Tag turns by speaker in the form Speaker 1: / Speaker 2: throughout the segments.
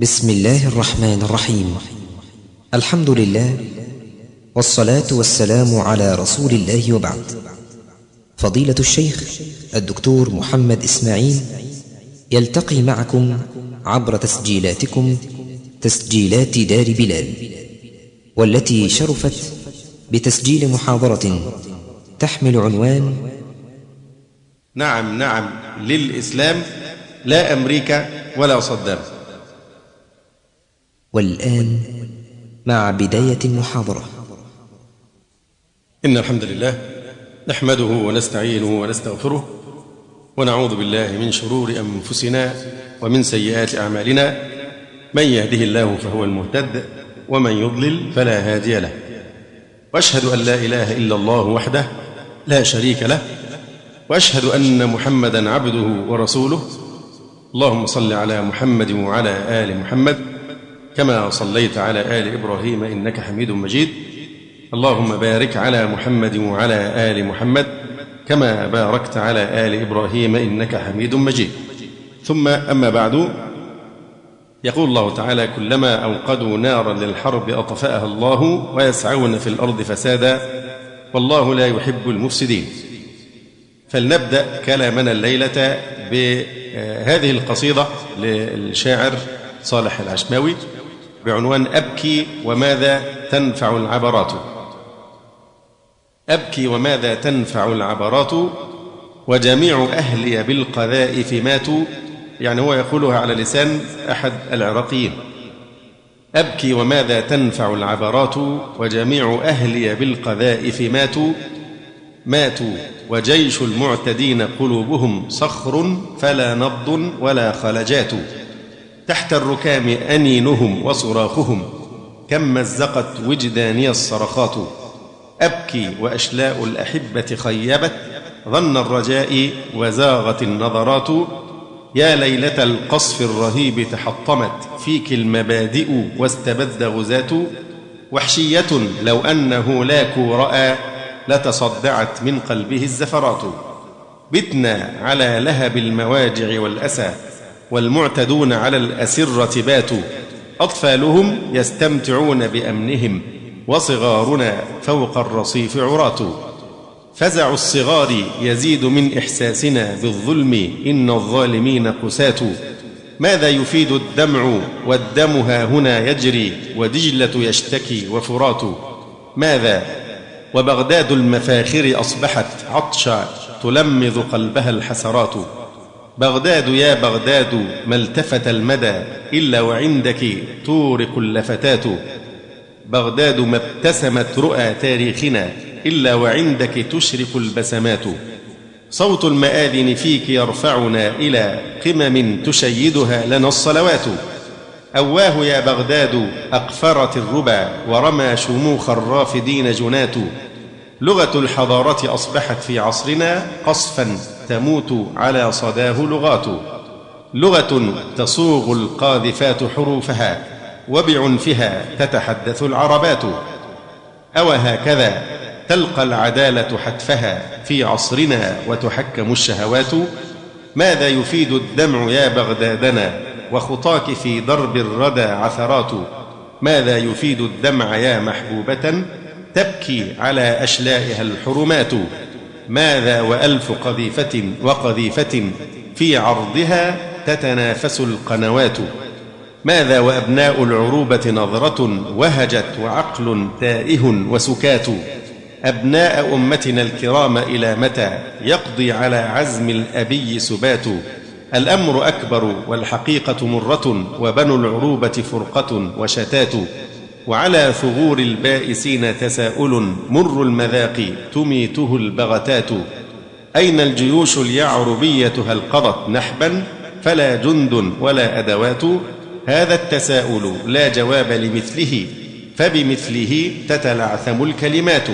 Speaker 1: بسم الله الرحمن الرحيم الحمد لله والصلاة والسلام على رسول الله وبعد فضيلة الشيخ الدكتور محمد إسماعيل يلتقي معكم عبر تسجيلاتكم تسجيلات دار بلال والتي شرفت بتسجيل محاضرة تحمل عنوان
Speaker 2: نعم نعم للإسلام لا أمريكا ولا صدام
Speaker 1: والآن مع بداية المحاضرة.
Speaker 2: إن الحمد لله نحمده ونستعينه ونستغفره ونعوذ بالله من شرور أنفسنا ومن سيئات أعمالنا. من يهده الله فهو المهتد ومن يضلل فلا هادي له. وأشهد أن لا إله إلا الله وحده لا شريك له. وأشهد أن محمدا عبده ورسوله. اللهم صل على محمد وعلى آل محمد كما صليت على آل إبراهيم إنك حميد مجيد. اللهم بارك على محمد وعلى آل محمد كما باركت على آل إبراهيم إنك حميد مجيد. ثم أما بعد يقول الله تعالى كلما أوقدوا نارا للحرب أطفأها الله ويسعون في الأرض فسادا والله لا يحب المفسدين. فلنبدأ كلامنا الليلة بهذه القصيدة للشاعر صالح العشماوي. بعنوان أبكي وماذا تنفع العبرات. أبكي وماذا تنفع العبرات وجميع أهلي بالقذائف ماتوا. يعني هو يقولها على لسان أحد العراقيين. أبكي وماذا تنفع العبرات وجميع أهلي بالقذائف ماتوا. ماتوا وجيش المعتدين قلوبهم صخر فلا نبض ولا خلجات. تحت الركام أنينهم وصراخهم كم مزقت وجداني الصرخات. أبكي وأشلاء الأحبة خيبت ظن الرجاء وزاغت النظرات. يا ليلة القصف الرهيب تحطمت فيك المبادئ واستبد غزاة. وحشية لو أنه لاكوا رأى لتصدعت من قلبه الزفرات. بتنا على لهب المواجع والأسى والمعتدون على الأسرة باتوا. أطفالهم يستمتعون بأمنهم وصغارنا فوق الرصيف عراة. فزع الصغار يزيد من إحساسنا بالظلم إن الظالمين قساة. ماذا يفيد الدمع والدم ها هنا يجري ودجلة يشتكي وفرات؟ ماذا؟ وبغداد المفاخر أصبحت عطشا تلمذ قلبها الحسرات. بغداد يا بغداد ما التفت المدى إلا وعندك تورق اللفتات بغداد ما ابتسمت رؤى تاريخنا إلا وعندك تشرق البسمات. صوت المآذن فيك يرفعنا إلى قمم تشيدها لنا الصلوات. أواه يا بغداد أقفرت الربا ورمى شموخ الرافدين جنات. لغة الحضارة أصبحت في عصرنا قصفا. تموت على صداه لغات. لغة تصوغ القاذفات حروفها وبعنفها تتحدث العربات. أو هكذا تلقى العدالة حتفها في عصرنا وتحكم الشهوات. ماذا يفيد الدمع يا بغدادنا وخطاك في درب الردى عثرات؟ ماذا يفيد الدمع يا محبوبة؟ تبكي على أشلائها الحرمات. ماذا وألف قذيفة وقذيفة في عرضها تتنافس القنوات؟ ماذا وأبناء العروبة نظرة وهجت وعقل تائه وسكات؟ أبناء أمتنا الكرام إلى متى يقضي على عزم الأبي سبات؟ الأمر أكبر والحقيقة مرة وبنو العروبة فرقة وشتات. وعلى ثغور البائسين تساؤل مر المذاق تميته البغتات. أين الجيوش اليعربية هل قضت نحبا؟ فلا جند ولا أدوات. هذا التساؤل لا جواب لمثله فبمثله تتلعثم الكلمات.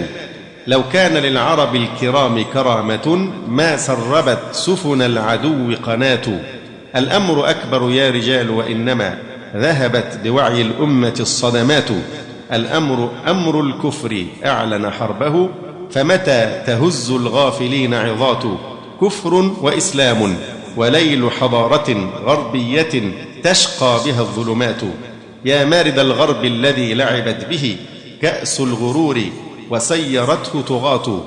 Speaker 2: لو كان للعرب الكرام كرامة ما سربت سفن العدو قناة. الأمر أكبر يا رجال وإنما ذهبت بوعي الأمة الصدمات. الأمر أمر الكفر أعلن حربه. فمتى تهز الغافلين عظات؟ كفر وإسلام وليل حضارة غربية تشقى بها الظلمات. يا مارد الغرب الذي لعبت به كأس الغرور وسيرته طغاة.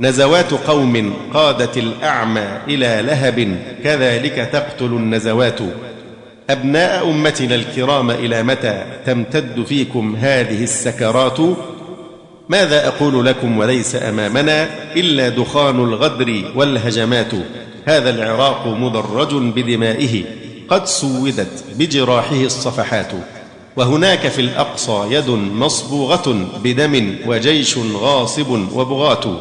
Speaker 2: نزوات قوم قادت الأعمى إلى لهب كذلك تقتل النزوات. أبناء أمتنا الكرام إلى متى تمتد فيكم هذه السكرات؟ ماذا أقول لكم وليس أمامنا إلا دخان الغدر والهجمات؟ هذا العراق مدرج بدمائه قد سودت بجراحه الصفحات. وهناك في الأقصى يد مصبوغة بدم وجيش غاصب وبغاة.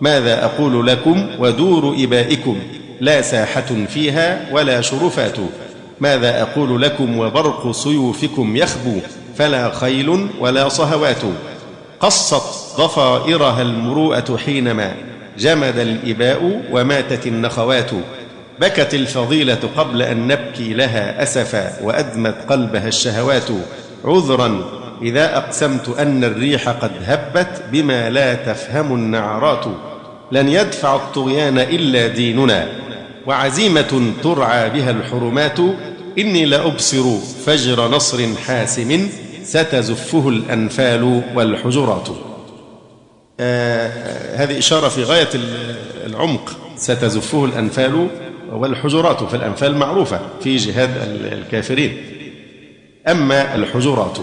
Speaker 2: ماذا أقول لكم ودور إبائكم؟ لا ساحة فيها ولا شرفات. ماذا أقول لكم وبرق سيوفكم يخبو فلا خيل ولا صهوات قصت ضفائرها المروءة حينما جمد الإباء وماتت النخوات بكت الفضيلة قبل أن نبكي لها أسفا وأدمت قلبها الشهوات عذرا إذا أقسمت أن الريح قد هبت بما لا تفهم النعرات لن يدفع الطغيان إلا ديننا وعزيمة ترعى بها الحرمات إني لأبصر فجر نصر حاسم ستزفه الأنفال والحجرات. آه هذه إشارة في غاية العمق. ستزفه الأنفال والحجرات فالأنفال معروفة في جهاد الكافرين. أما الحجرات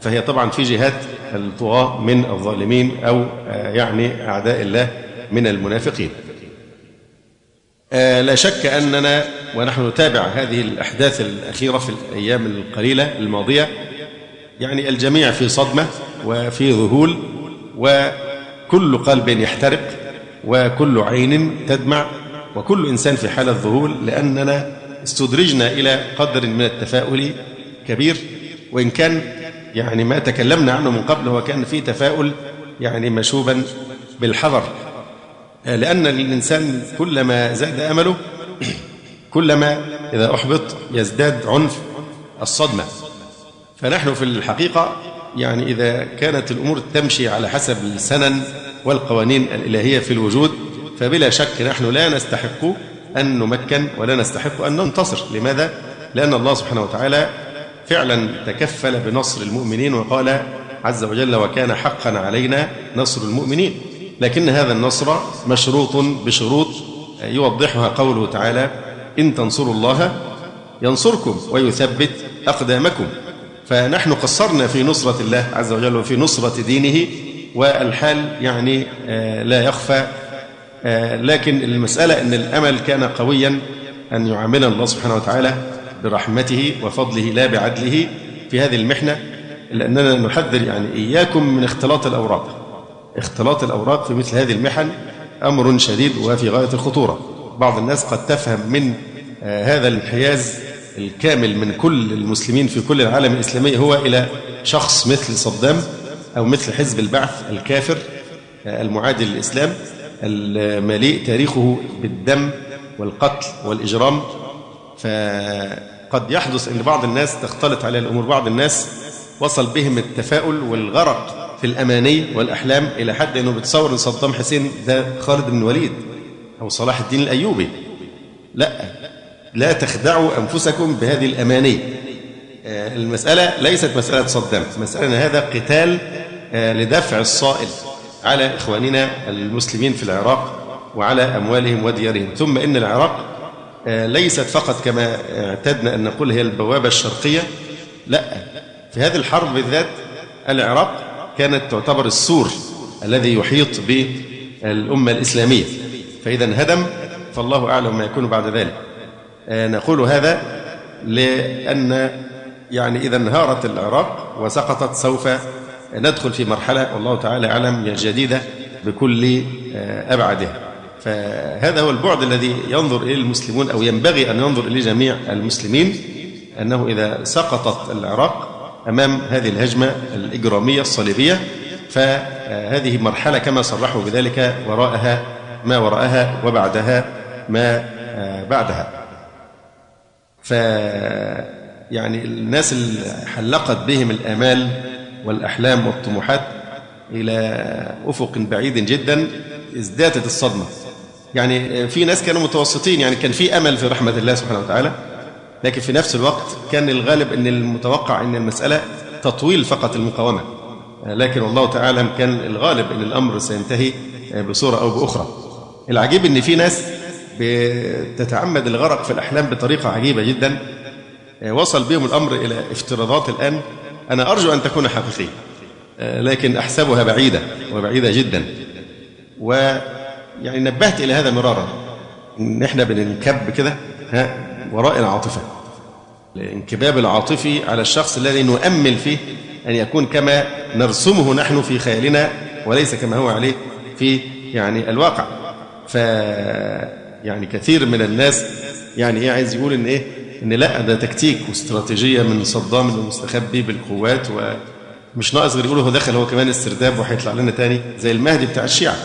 Speaker 2: فهي طبعا في جهاد الطغاة من الظالمين أو آه، يعني أعداء الله من المنافقين. آه، لا شك أننا ونحن نتابع هذه الأحداث الأخيرة في الأيام القليلة الماضية. يعني الجميع في صدمة وفي ذهول وكل قلب يحترق وكل عين تدمع وكل إنسان في حالة ذهول لأننا استدرجنا إلى قدر من التفاؤل كبير. وإن كان يعني ما تكلمنا عنه من قبل هو كان في تفاؤل يعني مشوبا بالحذر. لأن الإنسان كلما زاد أمله كلما إذا أحبط يزداد عنف الصدمة. فنحن في الحقيقة يعني إذا كانت الأمور تمشي على حسب السنن والقوانين الإلهية في الوجود فبلا شك نحن لا نستحق أن نمكن ولا نستحق أن ننتصر. لماذا؟ لأن الله سبحانه وتعالى فعلا تكفل بنصر المؤمنين وقال عز وجل وكان حقا علينا نصر المؤمنين. لكن هذا النصر مشروط بشروط يوضحها قوله تعالى إن تنصروا الله ينصركم ويثبت أقدامكم. فنحن قصرنا في نصرة الله عز وجل وفي نصرة دينه والحال يعني آه، لا يخفى آه، لكن المسألة أن الأمل كان قويا أن يعاملنا الله سبحانه وتعالى برحمته وفضله لا بعدله في هذه المحنة لأننا نحذر يعني إياكم من اختلاط الأوراق. اختلاط الأوراق في مثل هذه المحن أمر شديد وفي غاية الخطورة. بعض الناس قد تفهم من آه، هذا الانحياز الكامل من كل المسلمين في كل العالم الإسلامي هو إلى شخص مثل صدام أو مثل حزب البعث الكافر آه، المعادي للإسلام المليء تاريخه بالدم والقتل والإجرام. فقد يحدث أن بعض الناس تختلط عليه الأمور بعض الناس وصل بهم التفاؤل والغرق في الأماني والأحلام إلى حد أنه بتصور أن صدام حسين ده خالد بن الوليد أو صلاح الدين الأيوبي. لا لا تخدعوا أنفسكم بهذه الأماني. آه، المسألة ليست مسألة صدام مسألة أن هذا قتال آه، لدفع الصائل على إخواننا المسلمين في العراق وعلى أموالهم وديارهم. ثم إن العراق آه، ليست فقط كما اعتدنا أن نقول هي البوابة الشرقية لا في هذه الحرب بالذات العراق كانت تعتبر السور الذي يحيط بالأمة الإسلامية. فإذا انهدم فالله أعلم ما يكون بعد ذلك. آه، نقول هذا لأن يعني إذا انهارت العراق وسقطت سوف ندخل في مرحلة والله تعالى أعلم جديدة بكل آه، أبعادها. فهذا هو البعد الذي ينظر إليه المسلمون أو ينبغي أن ينظر إليه جميع المسلمين أنه إذا سقطت العراق أمام هذه الهجمة الإجرامية الصليبية فهذه مرحلة كما صرحوا بذلك وراءها ما وراءها وبعدها ما آه، بعدها. ف يعني الناس اللي حلقت بهم الآمال والأحلام والطموحات إلى أفق بعيد جدا ازدادت الصدمة. يعني في ناس كانوا متوسطين يعني كان في أمل في رحمة الله سبحانه وتعالى. لكن في نفس الوقت كان الغالب أن المتوقع أن المسألة تطويل فقط المقاومة. لكن والله تعالى كان الغالب أن الأمر سينتهي بصورة أو بأخرى. العجيب أن في ناس بتتعمد الغرق في الأحلام بطريقة عجيبة جدا وصل بهم الأمر إلى افتراضات الآن أنا أرجو أن تكون حقيقية لكن أحسبها بعيدة وبعيدة جدا. ويعني نبهت إلى هذا مرارا. إن إحنا بننكب كده ها وراء العاطفة. الانكباب العاطفي على الشخص الذي نؤمل فيه أن يكون كما نرسمه نحن في خيالنا وليس كما هو عليه في يعني الواقع. ف يعني كثير من الناس يعني إيه عايز يقول إن إيه إن لا ده تكتيك واستراتيجية من صدام المستخبي بالقوات ومش ناقص غير يقولوا هو دخل هو كمان السرداب وهيطلع لنا تاني زي المهدي بتاع الشيعة.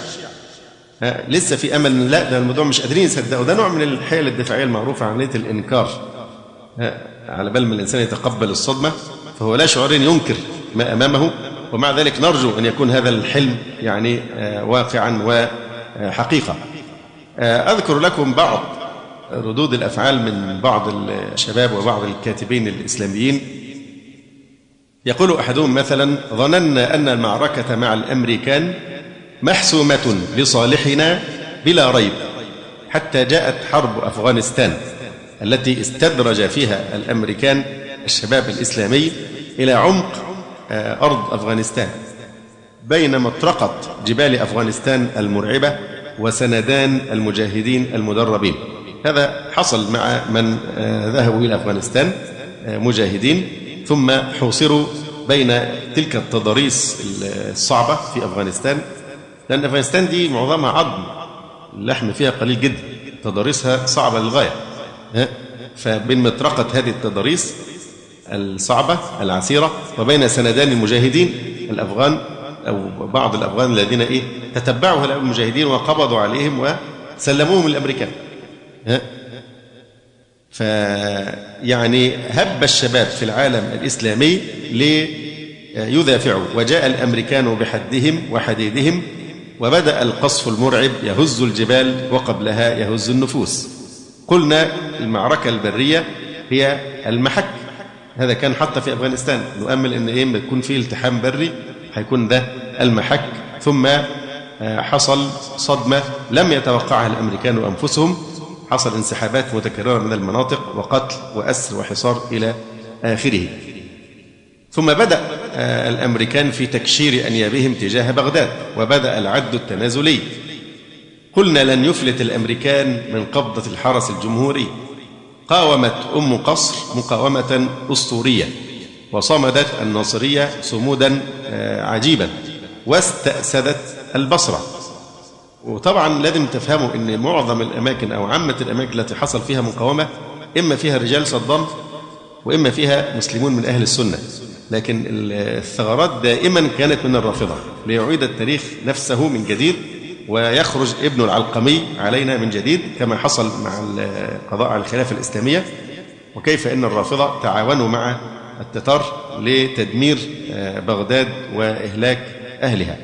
Speaker 2: ها لسه في أمل لا ده الموضوع مش قادرين يصدقوا. ده نوع من الحيل الدفاعية المعروفة عمليه الإنكار. على بال ما الإنسان يتقبل الصدمة فهو لا شعور ينكر ما أمامه ومع ذلك نرجو أن يكون هذا الحلم يعني واقعا وحقيقة. أذكر لكم بعض ردود الأفعال من بعض الشباب وبعض الكاتبين الإسلاميين. يقول أحدهم مثلا ظننا أن المعركة مع الأمريكان محسومة لصالحنا بلا ريب حتى جاءت حرب أفغانستان. التي استدرج فيها الأمريكان الشباب الإسلامي إلى عمق أرض أفغانستان. بين مطرقه جبال أفغانستان المرعبة وسندان المجاهدين المدربين. هذا حصل مع من ذهبوا إلى أفغانستان مجاهدين ثم حوصروا بين تلك التضاريس الصعبة في أفغانستان. لأن أفغانستان دي معظمها عظم اللحم فيها قليل جدا تضاريسها صعبة للغاية. فبين مطرقة هذه التضاريس الصعبة العسيرة وبين سندان المجاهدين الأفغان أو بعض الأفغان الذين إيه؟ تتبعوا المجاهدين وقبضوا عليهم وسلموهم الامريكان فيعني هب الشباب في العالم الإسلامي ليدافعوا. وجاء الأمريكان بحدهم وحديدهم وبدأ القصف المرعب يهز الجبال وقبلها يهز النفوس. قلنا المعركة البرية هي المحك. هذا كان حتى في أفغانستان. نؤمل إن إيه يكون في التحام بري هيكون ده المحك. ثم حصل صدمة لم يتوقعها الأمريكان انفسهم حصل انسحابات متكررة من المناطق وقتل وأسر وحصار إلى آخره. ثم بدأ الأمريكان في تكشير أنيابهم تجاه بغداد وبدأ العد التنازلي. قلنا لن يفلت الأمريكان من قبضة الحرس الجمهوري. قاومت أم قصر مقاومة أسطورية وصمدت الناصرية صمودا عجيبا واستأسدت البصرة. وطبعا لازم تفهموا إن معظم الأماكن أو عامة الأماكن التي حصل فيها مقاومة إما فيها رجال صدام وإما فيها مسلمون من أهل السنة. لكن الثغرات دائما كانت من الرافضة ليعيد التاريخ نفسه من جديد. ويخرج ابن العلقمي علينا من جديد كما حصل مع القضاء على الخلافة الإسلامية. وكيف إن الرافضة تعاونوا مع التتار لتدمير بغداد وإهلاك أهلها.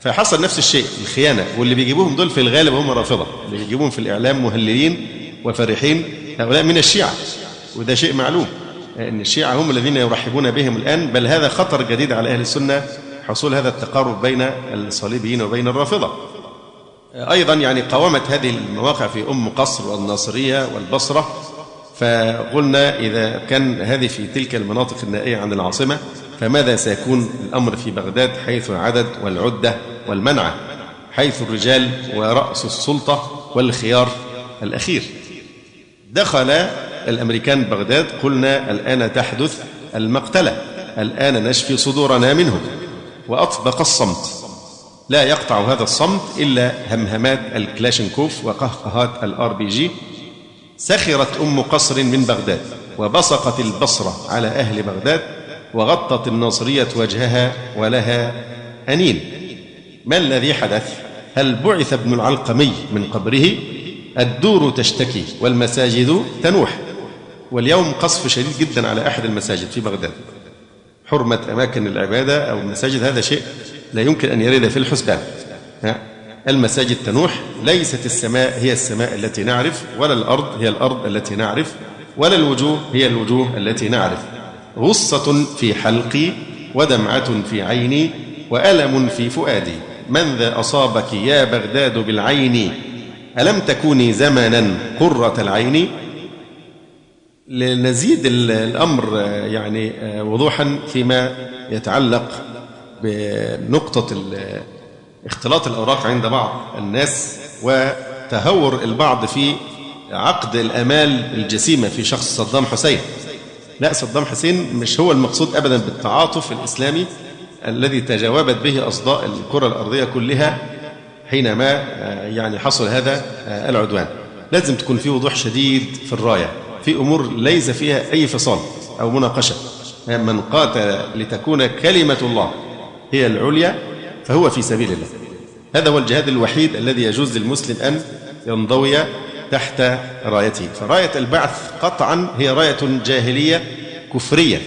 Speaker 2: فحصل نفس الشيء الخيانة. واللي بيجيبوهم دول في الغالب هم رافضة. اللي بيجيبوهم في الإعلام مهللين وفرحين. هؤلاء من الشيعة. وده شيء معلوم إن الشيعة هم الذين يرحبون بهم الآن. بل هذا خطر جديد على أهل السنة حصول هذا التقارب بين الصليبيين وبين الرافضة. أيضا يعني قاومت هذه المواقع في أم قصر والناصرية والبصرة فقلنا إذا كان هذه في تلك المناطق النائية عن العاصمة فماذا سيكون الأمر في بغداد حيث العدد والعدة والمنعه حيث الرجال ورأس السلطة والخيار الأخير؟ دخل الأمريكان بغداد قلنا الآن تحدث المقتلة الآن نشفي صدورنا منهم وأطبق الصمت. لا يقطع هذا الصمت إلا همهمات الكلاشينكوف وقهقهات ال RPG سخرت أم قصر من بغداد وبصقت البصرة على أهل بغداد وغطت الناصرية وجهها ولها أنين. ما الذي حدث؟ هل بعث ابن العلقمي من قبره؟ الدور تشتكي والمساجد تنوح. واليوم قصف شديد جدا على أحد المساجد في بغداد. حرمة أماكن العبادة أو المساجد هذا شيء لا يمكن أن يرد في الحسبان. المساجد تنوح ليست السماء هي السماء التي نعرف ولا الأرض هي الأرض التي نعرف ولا الوجوه هي الوجوه التي نعرف. غصة في حلقي ودمعة في عيني وألم في فؤادي. من ذا أصابك يا بغداد بالعين؟ ألم تكوني زمنا قرة العين؟ لنزيد الأمر يعني وضوحا فيما يتعلق بنقطة اختلاط الأوراق عند بعض الناس وتهور البعض في عقد الآمال الجسيمة في شخص صدام حسين. لا صدام حسين مش هو المقصود أبدا بالتعاطف الإسلامي الذي تجاوبت به أصداء الكرة الأرضية كلها حينما يعني حصل هذا العدوان. لازم تكون في وضوح شديد في الراية في أمور ليس فيها أي فصال أو مناقشة. من قاتل لتكون كلمة الله هي العليا فهو في سبيل الله. هذا هو الجهاد الوحيد الذي يجوز للمسلم أن ينضوي تحت رايته. فراية البعث قطعا هي راية جاهلية كفرية.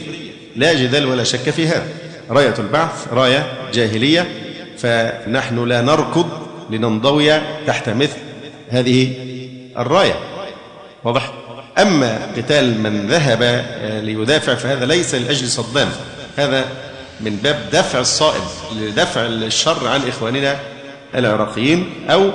Speaker 2: لا جدال ولا شك في هذا راية البعث راية جاهلية فنحن لا نركض لننضوي تحت مثل هذه الراية. واضح؟ أما قتال من ذهب ليدافع فهذا ليس لأجل صدام. هذا من باب دفع الصائب لدفع الشر عن إخواننا العراقيين أو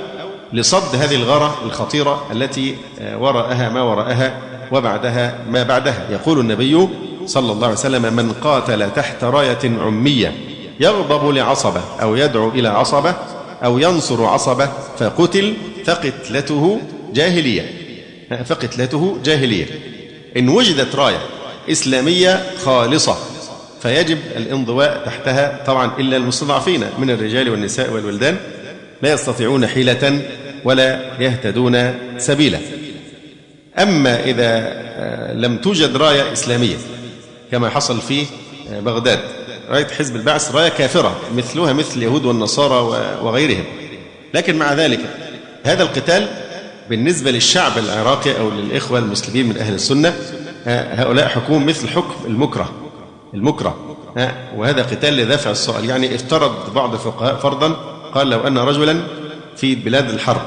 Speaker 2: لصد هذه الغارة الخطيرة التي وراءها ما وراءها وبعدها ما بعدها. يقول النبي صلى الله عليه وسلم من قاتل تحت راية عمية يغضب لعصبة أو يدعو إلى عصبة أو ينصر عصبة فقتل فقتلته جاهلية. فقتلته جاهلية. إن وجدت راية إسلامية خالصة فيجب الانضواء تحتها طبعا إلا المستضعفين من الرجال والنساء والولدان لا يستطيعون حيلة ولا يهتدون سبيلا. أما إذا لم توجد راية إسلامية كما حصل في بغداد راية حزب البعث راية كافرة مثلها مثل اليهود والنصارى وغيرهم. لكن مع ذلك هذا القتال بالنسبة للشعب العراقي أو للإخوة المسلمين من أهل السنة هؤلاء حكوم مثل حكم المكره. المكره. وهذا قتال لدفع السؤال. يعني افترض بعض الفقهاء فرضا قال لو أن رجلا في بلاد الحرب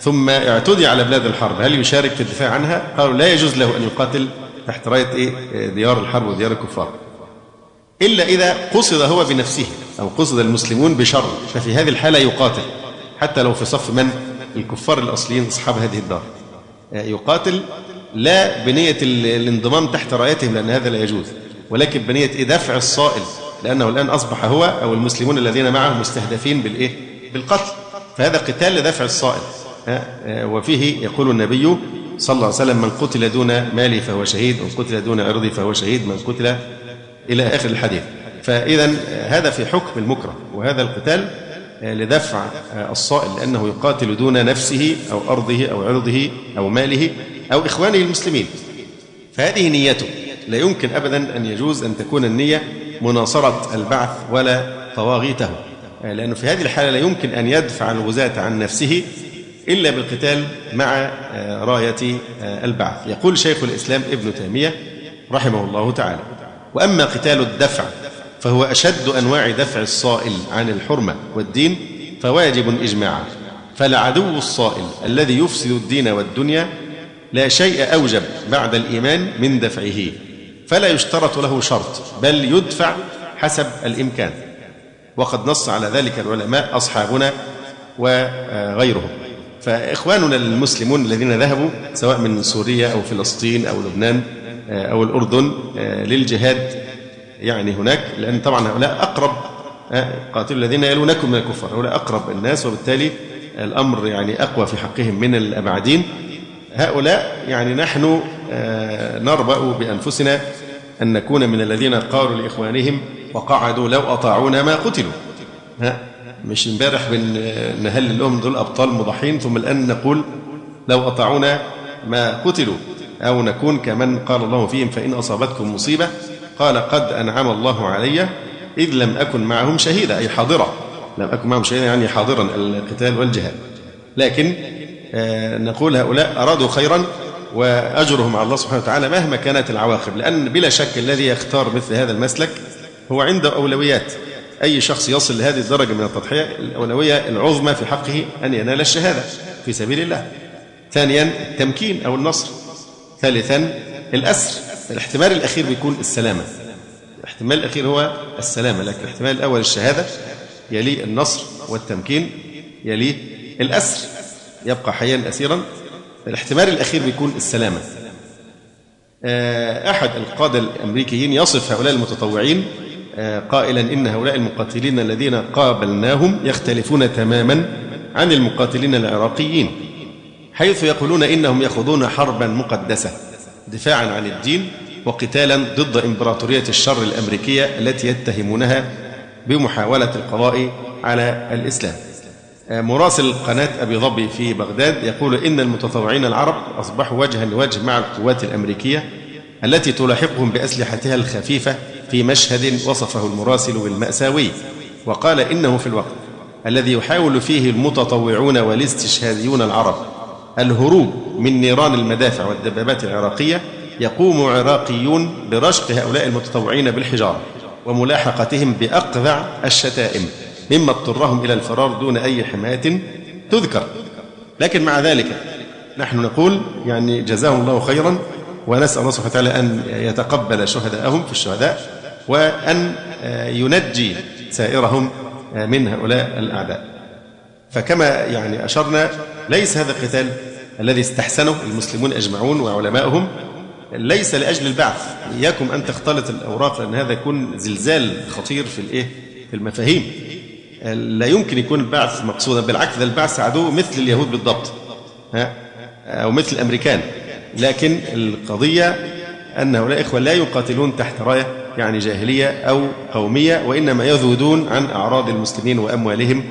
Speaker 2: ثم اعتدي على بلاد الحرب هل يشارك في الدفاع عنها؟ قالوا لا يجوز له أن يقاتل تحت راية إيه؟ ديار الحرب وديار الكفار. إلا إذا قصد هو بنفسه أو قصد المسلمون بشر ففي هذه الحالة يقاتل حتى لو في صف من؟ الكفار الأصليين أصحاب هذه الدار. يقاتل لا بنية الانضمام تحت رأيتهم لأن هذا لا يجوز. ولكن بنية دفع الصائل لأنه الآن أصبح هو أو المسلمون الذين معه مستهدفين بالإيه؟ بالقتل. فهذا قتال لدفع الصائل. وفيه يقول النبي صلى الله عليه وسلم من قتل دون مالي فهو شهيد ومن قتل دون عرضي فهو شهيد من قتل إلى آخر الحديث. فإذا هذا في حكم المكره وهذا القتال لدفع الصائل لأنه يقاتل دون نفسه أو أرضه أو عرضه أو ماله. أو إخوانه المسلمين. فهذه نيته. لا يمكن أبدا أن يجوز أن تكون النية مناصرة البعث ولا طواغيته. لأنه في هذه الحالة لا يمكن أن يدفع الغزاة عن نفسه إلا بالقتال مع راية البعث. يقول شيخ الإسلام ابن تيمية رحمه الله تعالى وأما قتال الدفع فهو أشد أنواع دفع الصائل عن الحرمة والدين فواجب إجماعا فالعدو الصائل الذي يفسد الدين والدنيا لا شيء أوجب بعد الإيمان من دفعه فلا يشترط له شرط بل يدفع حسب الإمكان. وقد نص على ذلك العلماء أصحابنا وغيرهم. فإخواننا المسلمون الذين ذهبوا سواء من سوريا أو فلسطين أو لبنان أو الأردن للجهاد يعني هناك لأن طبعا هؤلاء أقرب قاتلوا الذين يلونكم من الكفار هؤلاء أقرب الناس وبالتالي الأمر يعني أقوى في حقهم من الأبعدين. هؤلاء يعني نحن نربأ بأنفسنا أن نكون من الذين قالوا لإخوانهم وقعدوا لو أطاعونا ما قتلوا. ها مش امبارح بنهلل لهم دول أبطال مضحين ثم الآن نقول لو أطاعونا ما قتلوا أو نكون كمن قال الله فيهم فإن أصابتكم مصيبة. قال قد أنعم الله علي إذ لم أكن معهم شهيدا أي حاضرا لم أكن معهم شهيدا يعني حاضرا القتال والجهاد. لكن نقول هؤلاء أرادوا خيرا وأجرهم على الله سبحانه وتعالى مهما كانت العواقب. لأن بلا شك الذي يختار مثل هذا المسلك هو عنده أولويات أي شخص يصل لهذه الدرجة من التضحية الأولوية العظمى في حقه أن ينال الشهادة في سبيل الله. ثانيا التمكين أو النصر. ثالثا الأسر. الاحتمال الأخير بيكون السلامة. الاحتمال الأخير هو السلامة لكن الاحتمال الأول الشهادة يليه النصر والتمكين يليه الأسر. يبقى حيا أسيرا الاحتمال الأخير بيكون السلامة. آه، أحد القادة الأمريكيين يصف هؤلاء المتطوعين آه، قائلا إن هؤلاء المقاتلين الذين قابلناهم يختلفون تماما عن المقاتلين العراقيين حيث يقولون إنهم يخوضون حربا مقدسة دفاعا عن الدين وقتالا ضد إمبراطورية الشر الأمريكية التي يتهمونها بمحاولة القضاء على الإسلام. مراسل قناة أبي ظبي في بغداد يقول إن المتطوعين العرب أصبحوا وجها لوجه مع القوات الأمريكية التي تلاحقهم بأسلحتها الخفيفة في مشهد وصفه المراسل بالمأساوي. وقال إنه في الوقت الذي يحاول فيه المتطوعون والاستشهاديون العرب الهروب من نيران المدافع والدبابات العراقية يقوم عراقيون برشق هؤلاء المتطوعين بالحجارة وملاحقتهم بأقذع الشتائم. مما اضطرهم إلى الفرار دون أي حماية تذكر. لكن مع ذلك نحن نقول يعني جزاهم الله خيرا ونسأل الله سبحانه وتعالى أن يتقبل شهداءهم في الشهداء وأن ينجي سائرهم من هؤلاء الأعداء. فكما يعني أشرنا ليس هذا القتال الذي استحسنه المسلمون أجمعون وعلماؤهم ليس لأجل البعث. إياكم أن تختلط الأوراق لأن هذا يكون زلزال خطير في الإيه؟ في المفاهيم. لا يمكن يكون البعث مقصودا بالعكس ده البعث عدو مثل اليهود بالضبط ها أو مثل الأمريكان. لكن القضية أن هؤلاء إخوة لا يقاتلون تحت راية يعني جاهلية أو قومية وإنما يذودون عن أعراض المسلمين وأموالهم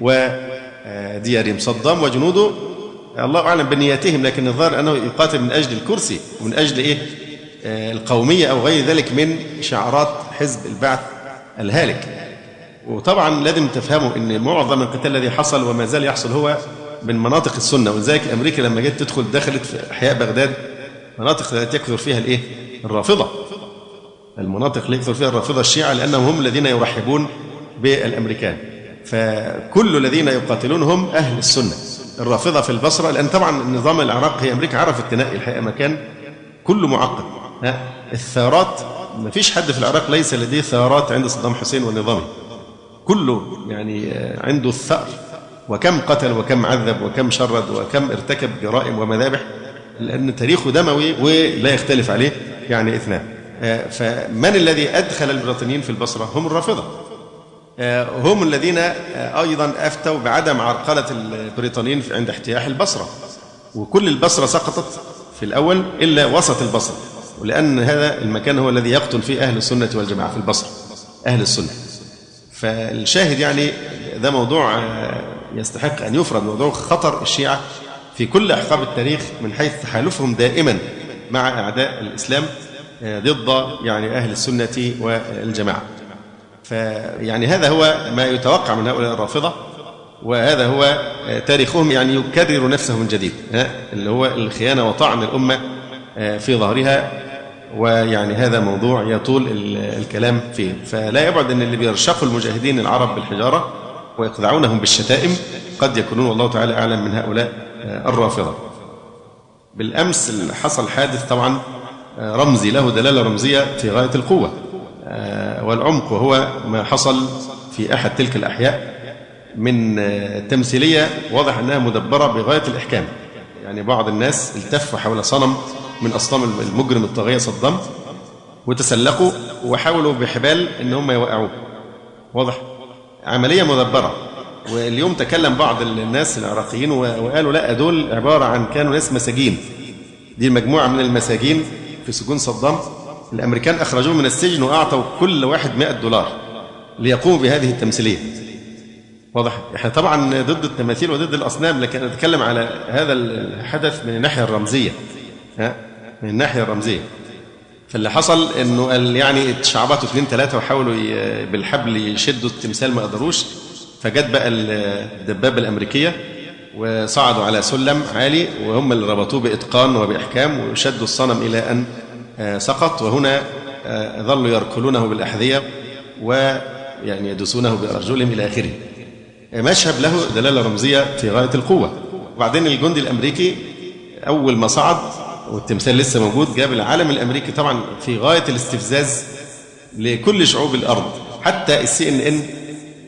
Speaker 2: وديارهم. صدام وجنوده الله أعلم بنياتهم لكن الظاهر أنه يقاتل من أجل الكرسي ومن أجل إيه؟ القومية أو غير ذلك من شعارات حزب البعث الهالك. وطبعا لازم تفهموا إن معظم القتال الذي حصل وما زال يحصل هو من مناطق السنة ولذلك أمريكا لما جت تدخل دخلت في أحياء بغداد مناطق التي يكثر فيها الإيه؟ الرافضة. المناطق اللي يكثر فيها الرافضة الشيعة لأنهم هم الذين يرحبون بالأمريكان. فكل الذين يقاتلون هم أهل السنة. الرافضة في البصرة لأن طبعا النظام العراقي هي أمريكا عرفت تنقي الحقيقة مكان كله معقد. الثارات ما فيش حد في العراق ليس لديه ثارات عند صدام حسين ونظامه. كله يعني عنده الثأر. وكم قتل وكم عذب وكم شرد وكم ارتكب جرائم ومذابح لأن تاريخه دموي ولا يختلف عليه يعني إثنان. فمن الذي أدخل البريطانيين في البصرة؟ هم الرافضة. هم الذين أيضا أفتوا بعدم عرقلة البريطانيين عند اجتياح البصرة. وكل البصرة سقطت في الأول إلا وسط البصرة ولأن هذا المكان هو الذي يقتل فيه أهل السنة والجماعة في البصرة أهل السنة. فالشاهد يعني ده موضوع يستحق أن يفرد موضوع خطر الشيعة في كل أحقاب التاريخ من حيث تحالفهم دائما مع أعداء الإسلام ضد يعني أهل السنة والجماعة. فيعني هذا هو ما يتوقع من هؤلاء الرافضة وهذا هو تاريخهم يعني يكرر نفسه من جديد اللي هو الخيانة وطعن الأمة في ظهرها ويعني هذا موضوع يطول الكلام فيه. فلا يبعد أن اللي بيرشقوا المجاهدين العرب بالحجارة ويقذعونهم بالشتائم قد يكونون والله تعالى أعلم من هؤلاء الرافضة. بالأمس حصل حادث طبعا رمزي له دلالة رمزية في غاية القوة. والعمق وهو ما حصل في أحد تلك الأحياء من تمثيلية واضح أنها مدبرة بغاية الإحكام. يعني بعض الناس التفوا حول صنم من أصنام المجرم الطاغية صدام وتسلقوا وحاولوا بحبال إن هم يوقعوه. واضح؟ عملية مدبرة. واليوم تكلم بعض الناس العراقيين وقالوا لا دول عبارة عن كانوا ناس مساجين. دي مجموعة من المساجين في سجون صدام. الأمريكان اخرجوهم من السجن وأعطوا كل واحد 100 دولار ليقوموا بهذه التمثيلية. واضح؟ إحنا طبعا ضد التماثيل وضد الأصنام لكن نتكلم على هذا الحدث من الناحية الرمزية. من الناحيه الرمزية فاللي حصل إنه قال يعني اتشعبطوا اثنين ثلاثة وحاولوا بالحبل يشدوا التمثال ما قدروش فجت بقى الدبابة الأمريكية وصعدوا على سلم عالي وهم اللي ربطوه بإتقان وبإحكام وشدوا الصنم إلى أن سقط وهنا ظلوا يركلونه بالأحذية ويعني يدوسونه بأرجلهم إلى آخره. مشهد له دلالة رمزية في غاية القوة. وبعدين الجندي الأمريكي أول ما صعد والتمثال لسه موجود جاب العالم الأمريكي طبعا في غاية الاستفزاز لكل شعوب الأرض. حتى السي إن إن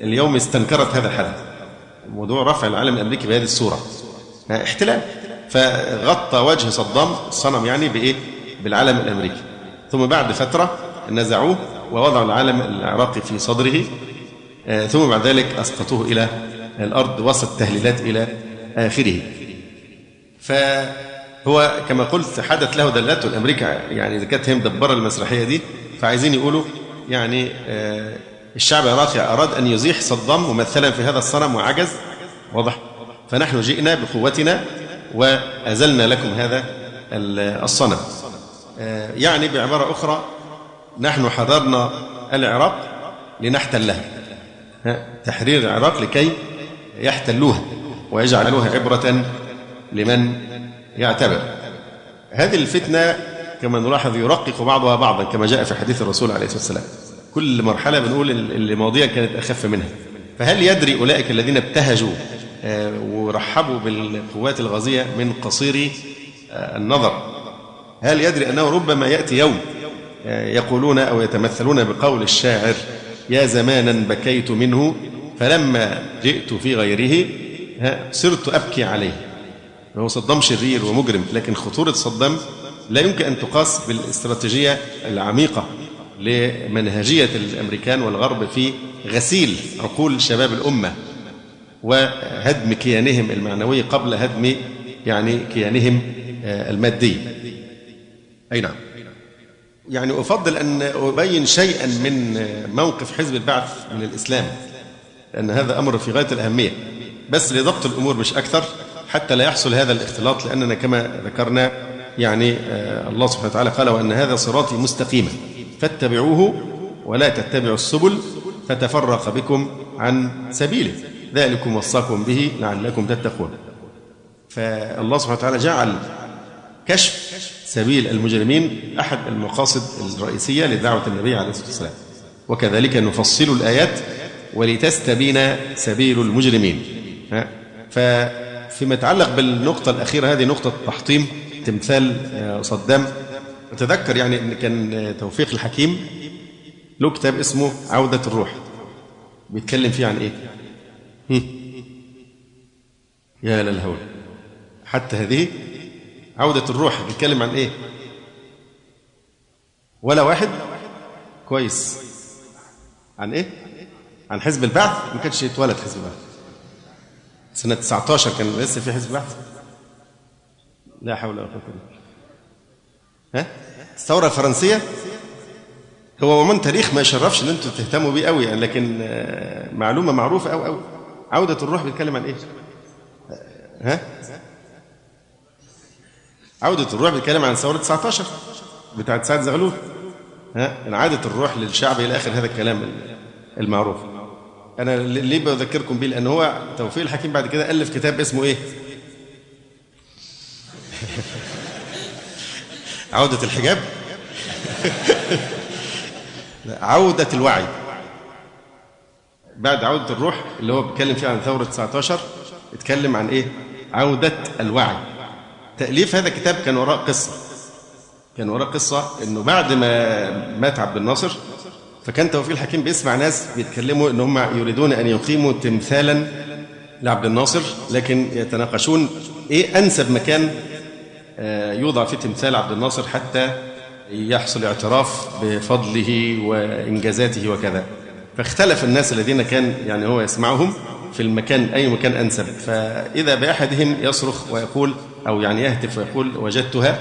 Speaker 2: اليوم استنكرت هذا الحدث. موضوع رفع العالم الأمريكي بهذه الصورة. احتلال. فغطى وجه صدام الصنم يعني بإيه؟ بالعلم الأمريكي. ثم بعد فترة نزعوه ووضعوا العلم العراقي في صدره. آه، ثم بعد ذلك أسقطوه إلى الأرض وسط تهليلات إلى آخره. فهو كما قلت حدث له دلته الأمريكا يعني إذا كانت هي مدبرة المسرحية دي فعايزين يقولوا يعني آه، الشعب العراقي أراد أن يزيح صدام ممثلا في هذا الصنم وعجز. واضح. فنحن جئنا بقوتنا وأزلنا لكم هذا الصنم. آه، يعني بعبارة أخرى نحن حررنا العراق لنحتلها. تحرير العراق لكي يحتلوها ويجعلوها عبرة لمن يعتبر. هذه الفتنة كما نلاحظ يرقق بعضها بعضا كما جاء في حديث الرسول عليه الصلاة والسلام. كل مرحلة بنقول اللي كانت أخف منها. فهل يدري أولئك الذين ابتهجوا آه، ورحبوا بالقوات الغازية من قصير آه، النظر؟ هل يدري أنه ربما يأتي يوم آه، يقولون أو يتمثلون بقول الشاعر يا زمانا بكيت منه فلما جئت في غيره صرت أبكي عليه. هو صدام شرير ومجرم لكن خطورة صدام لا يمكن أن تقاس بالاستراتيجية العميقة لمنهجية الأمريكان والغرب في غسيل عقول شباب الأمة وهدم كيانهم المعنوي قبل هدم يعني كيانهم آه، المادي. أي نعم. يعني أفضل أن أبين شيئا من موقف حزب البعث من الإسلام لأن هذا أمر في غاية الأهمية بس لضبط الأمور مش أكثر. حتى لا يحصل هذا الاختلاط لأننا كما ذكرنا يعني آه، الله سبحانه وتعالى قال وأن هذا صراطي مستقيما فاتبعوه ولا تتبعوا السبل فتفرق بكم عن سبيله. ذلكم وصاكم به لعلكم تتقون. فالله سبحانه وتعالى جعل كشف سبيل المجرمين أحد المقاصد الرئيسية لدعوة النبي عليه الصلاة والسلام. وكذلك نفصل الآيات ولتستبين سبيل المجرمين. ف فيما يتعلق بالنقطة الأخيرة هذه نقطة تحطيم تمثال آه، صدام أتذكر يعني أن كان توفيق الحكيم له كتاب اسمه عودة الروح. بيتكلم فيه عن إيه؟ يا للهول حتى هذه عودة الروح بيتكلم عن إيه؟ ولا واحد؟ كويس. عن إيه؟ عن حزب البعث. ما كانش يتولد حزب البعث. سنة 19 كان لسه في حزب بحث لا حول ولا قوة ها؟ الثورة الفرنسية هو عموما تاريخ ما يشرفش ان أنتم تهتموا بيه قوي يعني لكن آه، معلومة معروفة قوي قوي عودة الروح بيتكلم عن إيه؟ ها؟ عودة الروح بيتكلم عن ثورة 19 بتاعت سعد زغلول. ها؟ عادة الروح للشعب إلى آخر هذا الكلام المعروف. أنا ليه بذكركم بيه؟ لأن هو توفيق الحكيم بعد كده ألف كتاب اسمه إيه؟ عودة الحجاب عودة الوعي بعد عودة الروح اللي هو بيتكلم فيها عن ثورة 19 اتكلم عن إيه؟ عودة الوعي تأليف هذا الكتاب كان وراه قصة كان وراه قصة إنه بعد ما مات عبد الناصر فكان توفيق الحكيم بيسمع ناس بيتكلموا إن هم يريدون أن يقيموا تمثالا لعبد الناصر لكن يتناقشون إيه أنسب مكان آه، يوضع فيه تمثال عبد الناصر حتى يحصل اعتراف بفضله وإنجازاته وكذا. فاختلف الناس الذين كان يعني هو يسمعهم في المكان أي مكان أنسب. فإذا بأحدهم يصرخ ويقول أو يعني يهتف ويقول وجدتها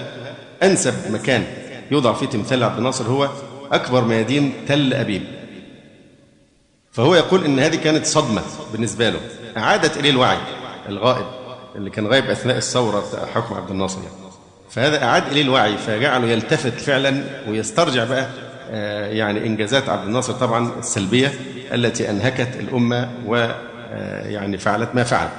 Speaker 2: أنسب مكان يوضع فيه تمثال عبد الناصر هو أكبر ميادين تل أبيب. فهو يقول إن هذه كانت صدمة بالنسبة له أعادت إليه الوعي الغائب اللي كان غايب أثناء الثورة حكم عبد الناصر. يعني. فهذا أعاد إليه الوعي فجعله يلتفت فعلا ويسترجع بقى آه، يعني إنجازات عبد الناصر طبعا السلبية التي أنهكت الأمة ويعني آه، فعلت ما فعل.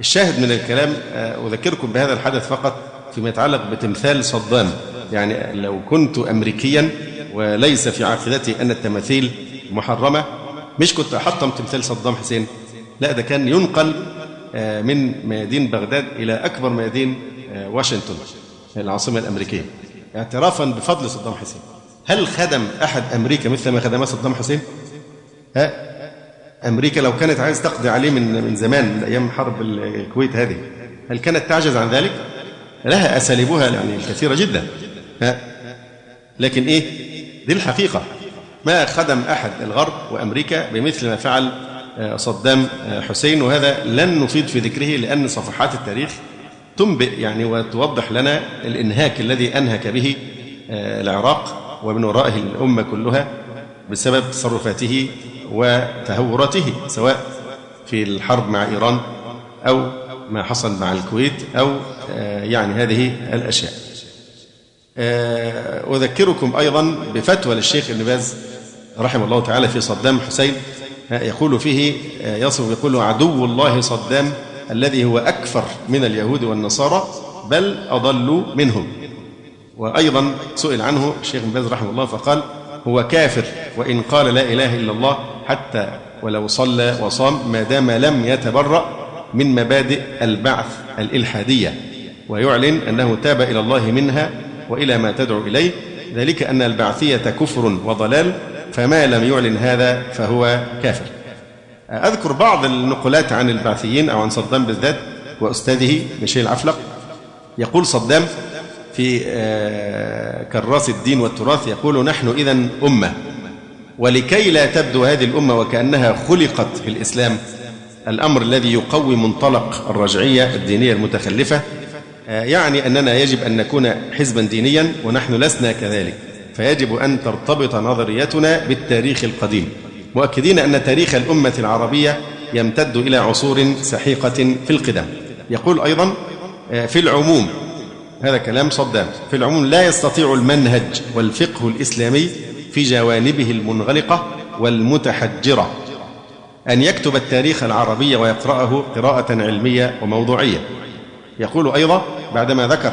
Speaker 2: الشاهد من الكلام آه، أذكركم بهذا الحدث فقط فيما يتعلق بتمثال صدام. يعني لو كنت أمريكيا وليس في عقيدتي أن التماثيل محرمة مش كنت أحطم تمثال صدام حسين لا ده كان ينقل آه، من ميادين بغداد إلى أكبر ميادين آه، واشنطن العاصمة الأمريكية اعترافا بفضل صدام حسين هل خدم أحد أمريكا مثل ما خدمها صدام حسين؟ ها؟ أمريكا لو كانت عايز تقضي عليه من من زمان من أيام حرب الكويت هذه هل كانت تعجز عن ذلك؟ لها أساليبها يعني كثيرة جدا ها؟ لكن إيه؟ دي الحقيقة. ما خدم أحد الغرب وأمريكا بمثل ما فعل صدام حسين وهذا لن نفيد في ذكره لأن صفحات التاريخ تنبئ يعني وتوضح لنا الإنهاك الذي أنهك به العراق ومن ورائه الأمة كلها بسبب تصرفاته وتهوراته سواء في الحرب مع إيران أو ما حصل مع الكويت أو يعني هذه الأشياء. أذكركم أيضا بفتوى للشيخ ابن باز رحمه الله تعالى في صدام حسين يقول فيه يصف يقول عدو الله صدام الذي هو أكفر من اليهود والنصارى بل أضل منهم. وأيضا سئل عنه الشيخ بن باز رحمه الله فقال هو كافر وإن قال لا إله إلا الله حتى ولو صلى وصام ما دام لم يتبرأ من مبادئ البعث الإلحادية. ويعلن أنه تاب إلى الله منها وإلى ما تدعو إليه. ذلك أن البعثية كفر وضلال فما لم يعلن هذا فهو كافر. أذكر بعض النقولات عن البعثيين أو عن صدام بالذات وأستاذه ميشيل العفلق يقول صدام في كراس الدين والتراث يقول نحن إذا أمة ولكي لا تبدو هذه الأمة وكأنها خلقت في الإسلام الأمر الذي يقوي منطلق الرجعية الدينية المتخلفة يعني أننا يجب أن نكون حزبا دينيا ونحن لسنا كذلك. فيجب أن ترتبط نظريتنا بالتاريخ القديم. مؤكدين أن تاريخ الأمة العربية يمتد إلى عصور سحيقة في القدم. يقول أيضا في العموم هذا كلام صدام في العموم لا يستطيع المنهج والفقه الإسلامي في جوانبه المنغلقة والمتحجرة. أن يكتب التاريخ العربي ويقرأه قراءة علمية وموضوعية. يقول أيضا بعدما ذكر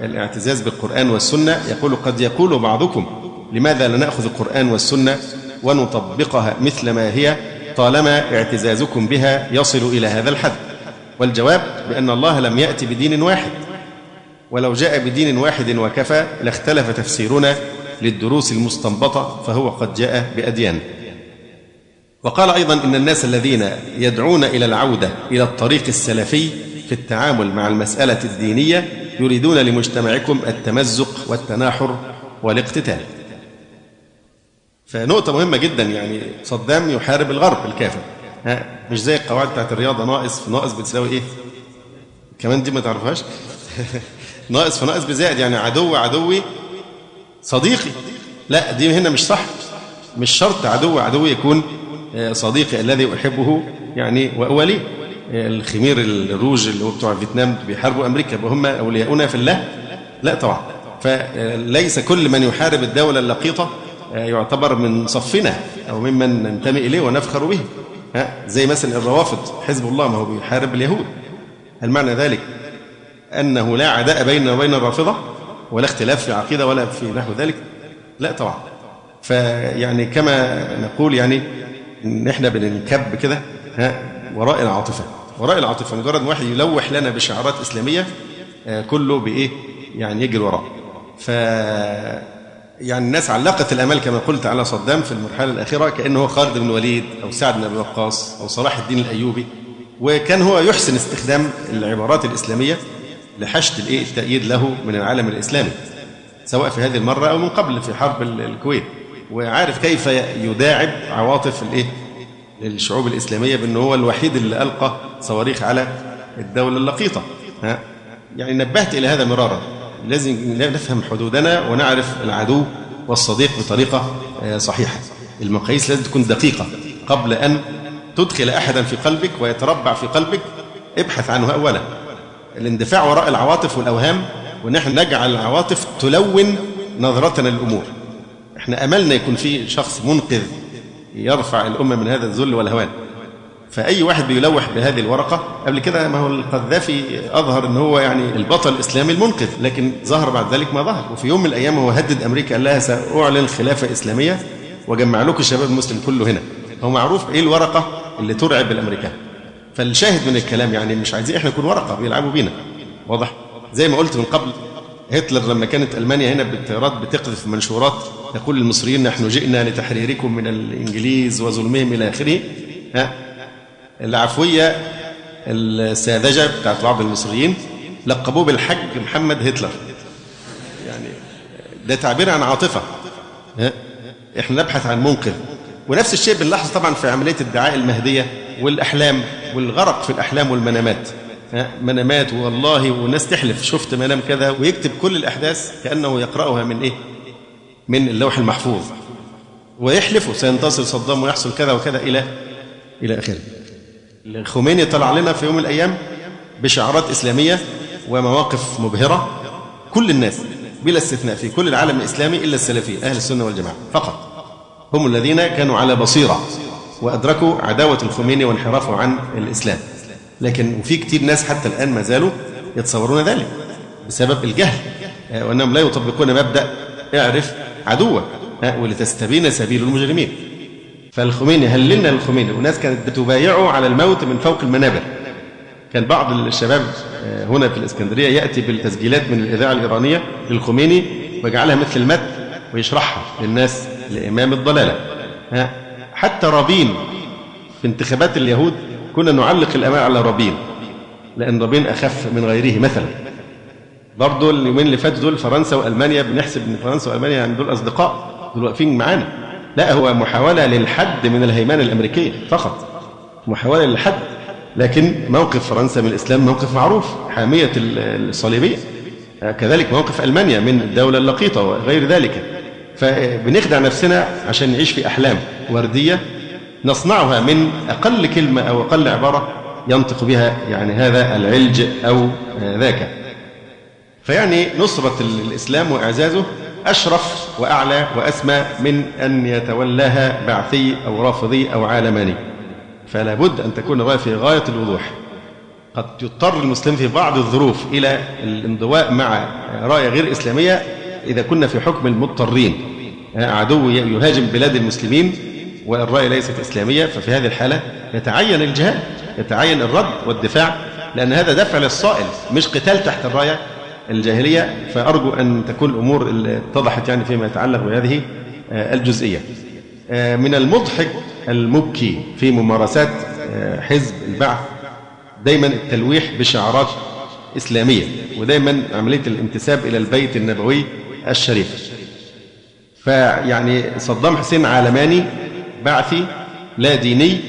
Speaker 2: الاعتزاز بالقرآن والسنة يقول قد يقول بعضكم لماذا لا نأخذ القرآن والسنة ونطبقها مثل ما هي طالما اعتزازكم بها يصل إلى هذا الحد؟ والجواب بأن الله لم يأتي بدين واحد. ولو جاء بدين واحد وكفى لاختلف تفسيرنا للدروس المستنبطة فهو قد جاء بأديان. وقال أيضا إن الناس الذين يدعون إلى العودة إلى الطريق السلفي في التعامل مع المسألة الدينية يريدون لمجتمعكم التمزق والتناحر والاقتتال. فنقطة مهمة جدا يعني صدام يحارب الغرب الكافر. ها مش زي القواعد بتاعت الرياضة ناقص في ناقص بتساوي إيه؟ كمان دي ما تعرفهاش؟ ناقص في ناقص بزائد يعني عدو عدوي صديقي. لا دي هنا مش صح. مش شرط عدو عدوي يكون صديقي الذي أحبه يعني وأوليه. الخمير الروج اللي هو بتوع فيتنام بيحاربوا أمريكا وهم أولياؤنا في الله؟ لا طبعا. فليس كل من يحارب الدولة اللقيطة يعتبر من صفنا أو ممن ننتمي إليه ونفخر به. ها زي مثلا الروافض حزب الله ما هو بيحارب اليهود. هل معنى ذلك أنه لا عداء بيننا وبين الرافضة؟ ولا اختلاف في عقيدة ولا في نحو ذلك؟ لا طبعا. فيعني كما نقول يعني إن إحنا بننكب كده ها وراء العاطفة. وراء العاطفة مجرد واحد يلوح لنا بشعارات إسلامية كله بإيه؟ يعني يجري وراه. ف يعني الناس علقت الأمال كما قلت على صدام في المرحلة الأخيرة كأنه هو خالد بن الوليد أو سعد بن أبي وقاص أو صلاح الدين الأيوبي وكان هو يحسن استخدام العبارات الإسلامية لحشد الإيه؟ التأييد له من العالم الإسلامي سواء في هذه المرة أو من قبل في حرب الكويت. وعارف كيف يداعب عواطف الإيه؟ الشعوب الإسلامية بأنه هو الوحيد اللي ألقى صواريخ على الدولة اللقيطة. ها؟ يعني نبهت إلى هذا مرارا. لازم نفهم حدودنا ونعرف العدو والصديق بطريقة صحيحة. المقاييس لازم تكون دقيقة قبل أن تدخل أحدا في قلبك ويتربع في قلبك. ابحث عنه اولا. الاندفاع وراء العواطف والأوهام ونحن نجعل العواطف تلون نظرتنا للأمور. إحنا أملنا يكون في شخص منقذ يرفع الأمة من هذا الذل والهوان. فأي واحد بيلوح بهذه الورقة قبل كده ما هو القذافي أظهر إن هو يعني البطل الإسلامي المنقذ لكن ظهر بعد ذلك ما ظهر. وفي يوم من الأيام هو هدد أمريكا قال لها سأعلن خلافة إسلامية واجمع لكم الشباب المسلم كله هنا. هو معروف إيه الورقة اللي ترعب الامريكان فالشاهد من الكلام يعني مش عايزين إحنا نكون ورقة بيلعبوا بينا. واضح؟ زي ما قلت من قبل هتلر لما كانت ألمانيا هنا بالطيارات بتقذف منشورات يقول للمصريين نحن جئنا لتحريركم من الإنجليز وظلمهم إلى آخره. ها؟ العفوية الساذجة بتاعت بعض المصريين لقبوه بالحج محمد هتلر. يعني ده تعبير عن عاطفة. ها؟ إحنا نبحث عن منقذ. ونفس الشيء بنلاحظ طبعا في عملية الدعاء المهدية والأحلام والغرق في الأحلام والمنامات. منامات والله والناس تحلف شفت منام كذا؟ ويكتب كل الأحداث كأنه يقرأها من إيه؟ من اللوح المحفوظ. ويحلف سينتصر صدام ويحصل كذا وكذا إلى إلى آخره. الخميني طلع لنا في يوم من الأيام بشعارات إسلامية ومواقف مبهرة. كل الناس بلا استثناء في كل العالم الإسلامي إلا السلفية أهل السنة والجماعة فقط. هم الذين كانوا على بصيرة وأدركوا عداوة الخميني وانحرافه عن الإسلام. لكن وفي كتير ناس حتى الآن ما زالوا يتصورون ذلك بسبب الجهل وأنهم لا يطبقون مبدأ اعرف عدوك ولتستبين سبيل المجرمين. فالخميني هللنا الخميني؟ وناس كانت بتبايعه على الموت من فوق المنابر. كان بعض الشباب هنا في الإسكندرية يأتي بالتسجيلات من الإذاعة الإيرانية للخميني ويجعلها مثل المتن ويشرحها للناس لإمام الضلالة. حتى رابين في انتخابات اليهود كنا نعلق الأمال على رابين لأن رابين أخف من غيره مثلا. برضه اليومين اللي فاتوا دول فرنسا وألمانيا بنحسب إن فرنسا وألمانيا يعني دول أصدقاء دول واقفين معانا. لا هو محاولة للحد من الهيمنة الأمريكية فقط محاولة للحد. لكن موقف فرنسا من الإسلام موقف معروف حامية الصليبية. كذلك موقف ألمانيا من الدولة اللقيطة وغير ذلك. فبنخدع نفسنا عشان نعيش في أحلام وردية نصنعها من أقل كلمة أو أقل عبارة ينطق بها يعني هذا العلج أو ذاك. فيعني نصرة الإسلام وإعزازه أشرف وأعلى وأسمى من أن يتولاها بعثي أو رافضي أو عالماني. فلا بد أن تكون الراية في غاية الوضوح. قد يضطر المسلم في بعض الظروف إلى الانضواء مع راية غير إسلامية إذا كنا في حكم المضطرين. عدو يهاجم بلاد المسلمين والراية ليست إسلامية ففي هذه الحالة يتعين الجهاد يتعين الرد والدفاع لأن هذا دفع للصائل مش قتال تحت الراية الجاهلية. فأرجو أن تكون الأمور اتضحت يعني فيما يتعلق بهذه الجزئية. من المضحك المبكي في ممارسات حزب البعث دايما التلويح بشعارات إسلامية ودايما عملية الانتساب إلى البيت النبوي الشريف. فيعني صدام حسين عالماني بعثي لا ديني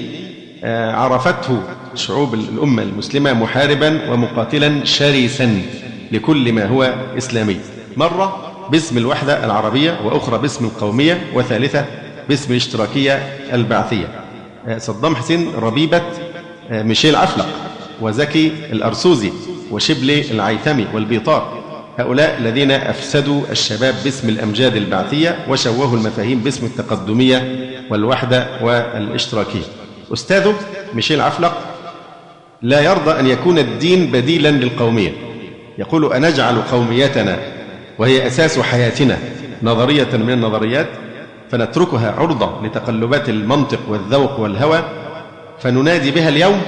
Speaker 2: عرفته شعوب الأمة المسلمة محاربا ومقاتلا شرسا لكل ما هو إسلامي. مرة باسم الوحدة العربية وأخرى باسم القومية وثالثة باسم الاشتراكية البعثية. صدام حسين ربيبة ميشيل عفلق وزكي الأرسوزي وشبلي العيثمي والبيطار. هؤلاء الذين أفسدوا الشباب باسم الأمجاد البعثية وشوهوا المفاهيم باسم التقدمية والوحدة والاشتراكية. أستاذه ميشيل عفلق لا يرضى أن يكون الدين بديلا للقومية. يقول أنجعل قوميتنا وهي أساس حياتنا نظرية من النظريات فنتركها عرضة لتقلبات المنطق والذوق والهوى فننادي بها اليوم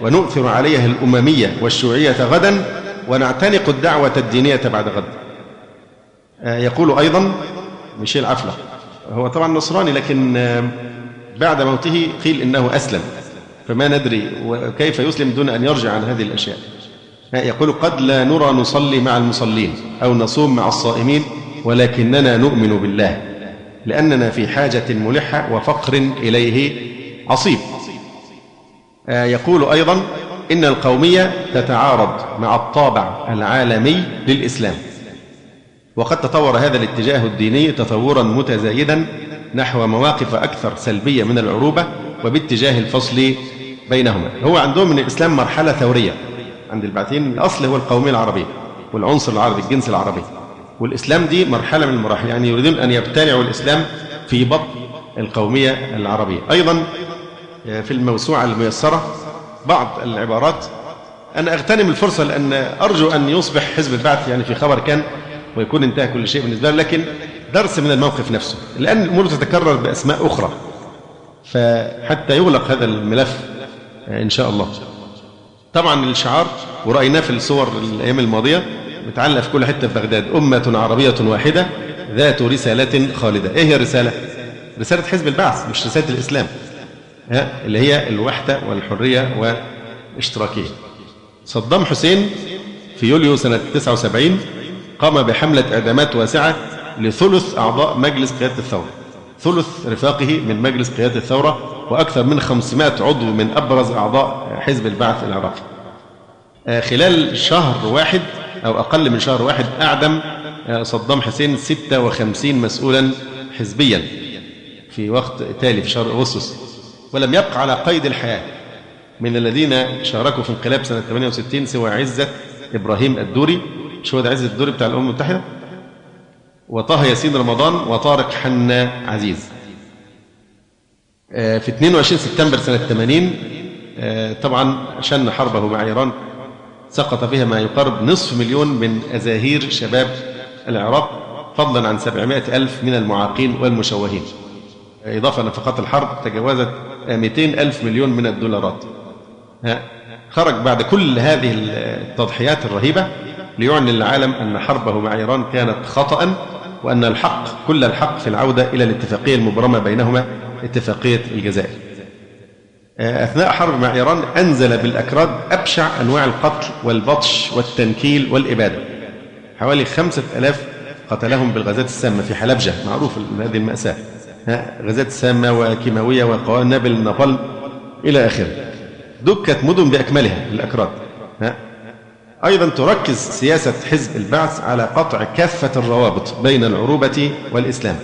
Speaker 2: ونؤثر عليها الأممية والشيوعية غدا ونعتنق الدعوة الدينية بعد غد. يقول أيضا ميشيل عفلة هو طبعا نصراني لكن بعد موته قيل إنه أسلم. فما ندري كيف يسلم دون أن يرجع عن هذه الأشياء. يقول قد لا نرى نصلي مع المصلين أو نصوم مع الصائمين ولكننا نؤمن بالله لأننا في حاجة ملحة وفقر إليه عصيب. يقول أيضا إن القومية تتعارض مع الطابع العالمي للإسلام. وقد تطور هذا الاتجاه الديني تطورا متزايدا نحو مواقف أكثر سلبية من العروبة وباتجاه الفصل بينهما. هو عندهم من الإسلام مرحلة ثورية. عند البعثين الأصل هو القومية العربية والعنصر العربي الجنس العربي. والإسلام دي مرحلة من المراحل يعني يريدون أن يبتلعوا الإسلام في بطن القومية العربية. أيضا في الموسوعة الميسرة بعض العبارات. أنا أغتنم الفرصة لأن أرجو أن يصبح حزب البعث يعني في خبر كان ويكون انتهى كل شيء بالنسبة له لكن درس من الموقف نفسه. لأن الأمور تتكرر بأسماء أخرى فحتى يغلق هذا الملف إن شاء الله. طبعا الشعار ورأيناه في الصور الأيام الماضية متعلق في كل حتة في بغداد أمة عربية واحدة ذات رسالة خالدة. إيه هي الرسالة؟ رسالة حزب البعث مش رسالة الإسلام ها اللي هي الوحدة والحرية والاشتراكية صدام حسين في يوليو سنة 79 قام بحملة إعدامات واسعة لثلث أعضاء مجلس قيادة الثورة. ثلث رفاقه من مجلس قيادة الثورة وأكثر من 500 عضو من أبرز أعضاء حزب البعث العراقي. آه، خلال شهر واحد أو أقل من شهر واحد أعدم آه، صدام حسين 56 مسؤولا حزبيا في وقت تالي في شهر أغسطس. ولم يبقى على قيد الحياة من الذين شاركوا في انقلاب سنة 68 سوى عزة إبراهيم الدوري. مش هو ده عزة الدوري بتاع الأمم المتحدة؟ وطه ياسين رمضان وطارق حنا عزيز. آه، في 22 سبتمبر سنة 80 آه، طبعا شن حربه مع إيران سقط فيها ما يقارب نصف مليون من أزاهير شباب العراق فضلا عن 700 ألف من المعاقين والمشوهين. إضافة نفقات الحرب تجاوزت 200 ألف مليون من الدولارات. خرج بعد كل هذه التضحيات الرهيبة ليعلن للعالم أن حربه مع إيران كانت خطأ وأن الحق كل الحق في العودة إلى الاتفاقية المبرمة بينهما اتفاقية الجزائر. أثناء حرب مع إيران أنزل بالأكراد أبشع أنواع القتل والبطش والتنكيل والإبادة. حوالي خمسة ألاف قتلهم بالغازات السامة في حلبجة معروف هذه المأساة. غازات سامة وكيماوية وقوانبل النابلم إلى آخره. دكت مدن بأكملها الأكراد. أيضا تركز سياسة حزب البعث على قطع كافة الروابط بين العروبة والإسلام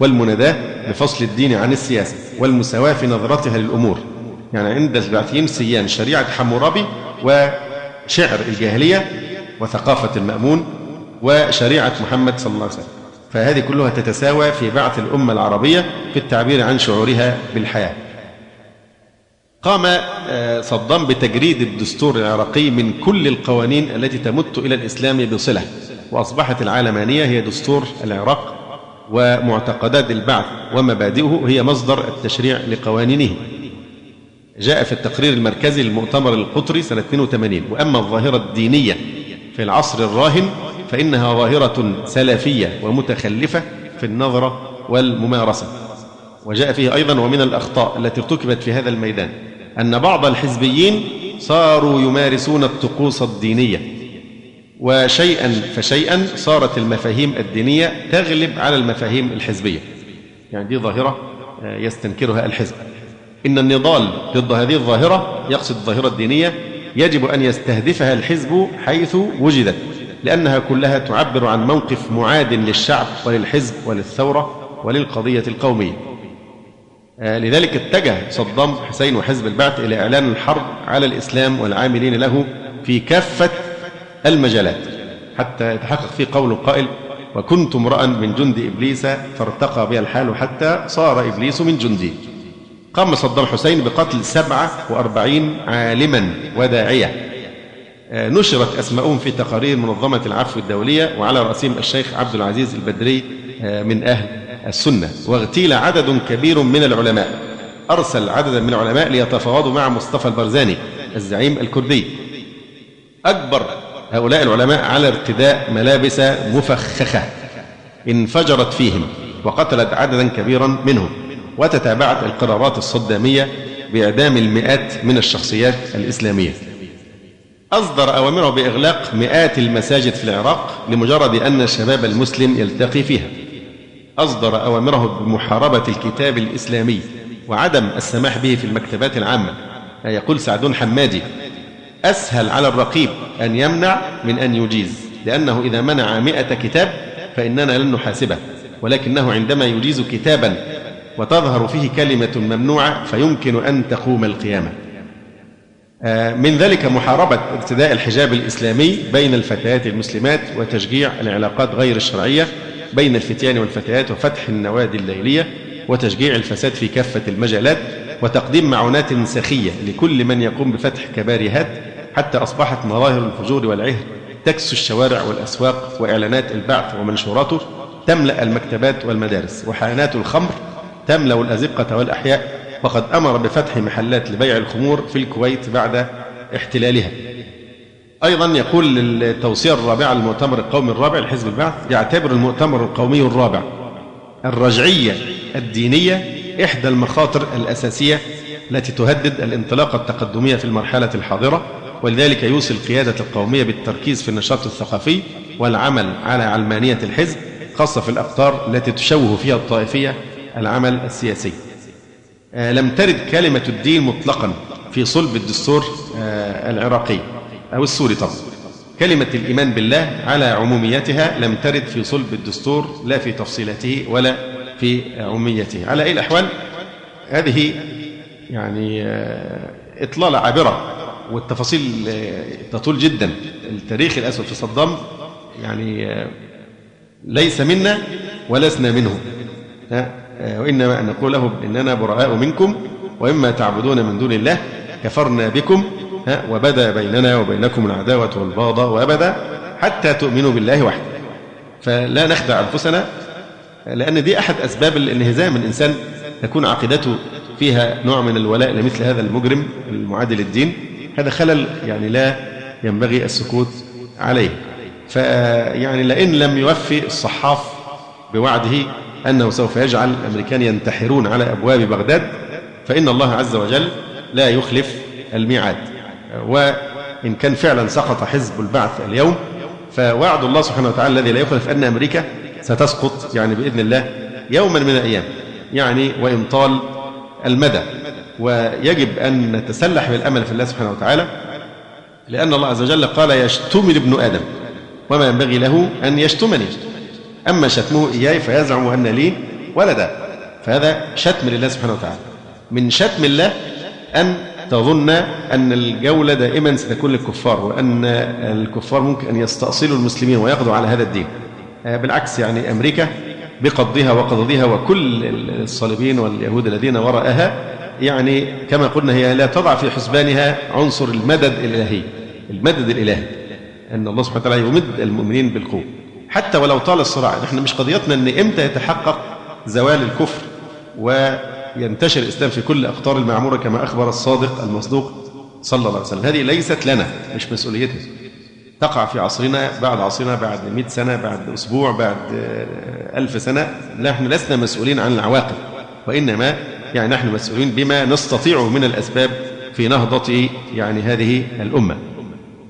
Speaker 2: والمناداة بفصل الدين عن السياسة والمساواة في نظرتها للأمور. يعني عند البعثيين سيان شريعة حمورابي وشعر الجاهلية وثقافة المأمون وشريعة محمد صلى الله عليه وسلم. فهذه كلها تتساوى في بعث الأمة العربية في التعبير عن شعورها بالحياة. قام آه، صدام بتجريد الدستور العراقي من كل القوانين التي تمت إلى الإسلام بصلة وأصبحت العالمانية هي دستور العراق ومعتقدات البعث ومبادئه هي مصدر التشريع لقوانينه. جاء في التقرير المركزي للمؤتمر القطري سنة 82 وأما الظاهرة الدينية في العصر الراهن فإنها ظاهرة سلفية ومتخلفة في النظرة والممارسة. وجاء فيه أيضا ومن الأخطاء التي ارتكبت في هذا الميدان. أن بعض الحزبيين صاروا يمارسون الطقوس الدينية وشيئا فشيئا صارت المفاهيم الدينية تغلب على المفاهيم الحزبية. يعني دي ظاهرة آه، يستنكرها الحزب. إن النضال ضد هذه الظاهرة يقصد الظاهرة الدينية يجب أن يستهدفها الحزب حيث وجدت لأنها كلها تعبر عن موقف معاد للشعب وللحزب وللثورة وللقضية القومية. لذلك اتجه صدام حسين وحزب البعث إلى إعلان الحرب على الإسلام والعاملين له في كافة المجالات حتى يتحقق فيه قول القائل وكنت امرأ من جند إبليس فارتقى بي الحال حتى صار إبليس من جندي قام صدام حسين بقتل سبعة وأربعين عالما وداعية. آه، نشرت أسماؤهم في تقارير منظمة العفو الدولية وعلى رأسهم الشيخ عبد العزيز البدري آه، من أهل السنة واغتيل عدد كبير من العلماء. أرسل عددا من العلماء ليتفاوضوا مع مصطفى البرزاني الزعيم الكردي. أجبر هؤلاء العلماء على ارتداء ملابس مفخخة انفجرت فيهم وقتلت عددا كبيرا منهم وتتابعت القرارات الصدامية بإعدام المئات من الشخصيات الإسلامية. أصدر أوامره بإغلاق مئات المساجد في العراق لمجرد أن الشباب المسلم يلتقي فيها. أصدر أوامره بمحاربة الكتاب الإسلامي وعدم السماح به في المكتبات العامة. يقول سعدون حمادي أسهل على الرقيب أن يمنع من أن يجيز لأنه إذا منع مئة كتاب فإننا لن نحاسبه ولكنه عندما يجيز كتابا وتظهر فيه كلمة ممنوعة فيمكن أن تقوم القيامة. آه، من ذلك محاربة ارتداء الحجاب الإسلامي بين الفتيات المسلمات وتشجيع العلاقات غير الشرعية بين الفتيان والفتيات وفتح النوادي الليلية وتشجيع الفساد في كافة المجالات وتقديم معونات سخية لكل من يقوم بفتح كباريهات حتى أصبحت مظاهر الفجور والعهر تكسو الشوارع والأسواق وإعلانات البعث ومنشوراته تملأ المكتبات والمدارس وحانات الخمر تملأ الأزقة والأحياء وقد أمر بفتح محلات لبيع الخمور في الكويت بعد احتلالها. أيضا يقول التوصية الرابعة للمؤتمر القومي الرابع لحزب البعث يعتبر المؤتمر القومي الرابع. الرجعية الدينية إحدى المخاطر الأساسية التي تهدد الانطلاقة التقدمية في المرحلة الحاضرة ولذلك يوصي القيادة القومية بالتركيز في النشاط الثقافي والعمل على علمانية الحزب خاصة في الأقطار التي تشوه فيها الطائفية العمل السياسي. آه، لم ترد كلمة الدين مطلقا في صلب الدستور آه، العراقي. أو السوري طبعا كلمة الإيمان بالله على عموميتها لم ترد في صلب الدستور لا في تفصيلاته ولا في عموميته. على أي الأحوال هذه يعني آه، إطلالة عابرة والتفاصيل تطول جدا. التاريخ الأسود في صدام يعني ليس منا ولسنا منه. وإنما أن نقول لهم إننا براء منكم وإما تعبدون من دون الله كفرنا بكم وبدا بيننا وبينكم العداوة والبغضاء وأبدا حتى تؤمنوا بالله وحده. فلا نخدع أنفسنا لأن دي أحد أسباب الانهزام الإنسان تكون عقيدته فيها نوع من الولاء لمثل هذا المجرم المعادل للدين هذا خلل يعني لا ينبغي السكوت عليه. فيعني لئن لم يوفي الصحاف بوعده أنه سوف يجعل الأمريكان ينتحرون على أبواب بغداد فإن الله عز وجل لا يخلف الميعاد. وإن كان فعلا سقط حزب البعث اليوم فوعد الله سبحانه وتعالى الذي لا يخلف أن أمريكا ستسقط يعني بإذن الله يوما من الأيام يعني وإن طال المدى. ويجب أن نتسلح بالأمل في الله سبحانه وتعالى لأن الله عز وجل قال يشتمل ابن آدم وما ينبغي له أن يشتمني. أما شتمه إياي فيزعم أن لي ولدا. فهذا شتم لله سبحانه وتعالى. من شتم الله أن تظن أن الجولة دائما ستكون للكفار وأن الكفار ممكن أن يستأصلوا المسلمين ويقضوا على هذا الدين. آه، بالعكس يعني أمريكا بقضها وقضضها وكل الصليبين واليهود الذين وراءها يعني كما قلنا هي لا تضع في حسبانها عنصر المدد الإلهي. المدد الإلهي. أن الله سبحانه وتعالى يمد المؤمنين بالقوة. حتى ولو طال الصراع نحن مش قضيتنا أن إمتى يتحقق زوال الكفر وينتشر الإسلام في كل أقطار المعمورة كما أخبر الصادق المصدوق صلى الله عليه وسلم. هذه ليست لنا مش مسؤوليتنا. تقع في عصرنا بعد عصرنا بعد مئة سنة بعد أسبوع بعد ألف سنة نحن لسنا مسؤولين عن العواقب. وإنما يعني نحن مسؤولين بما نستطيع من الأسباب في نهضة يعني هذه الأمة.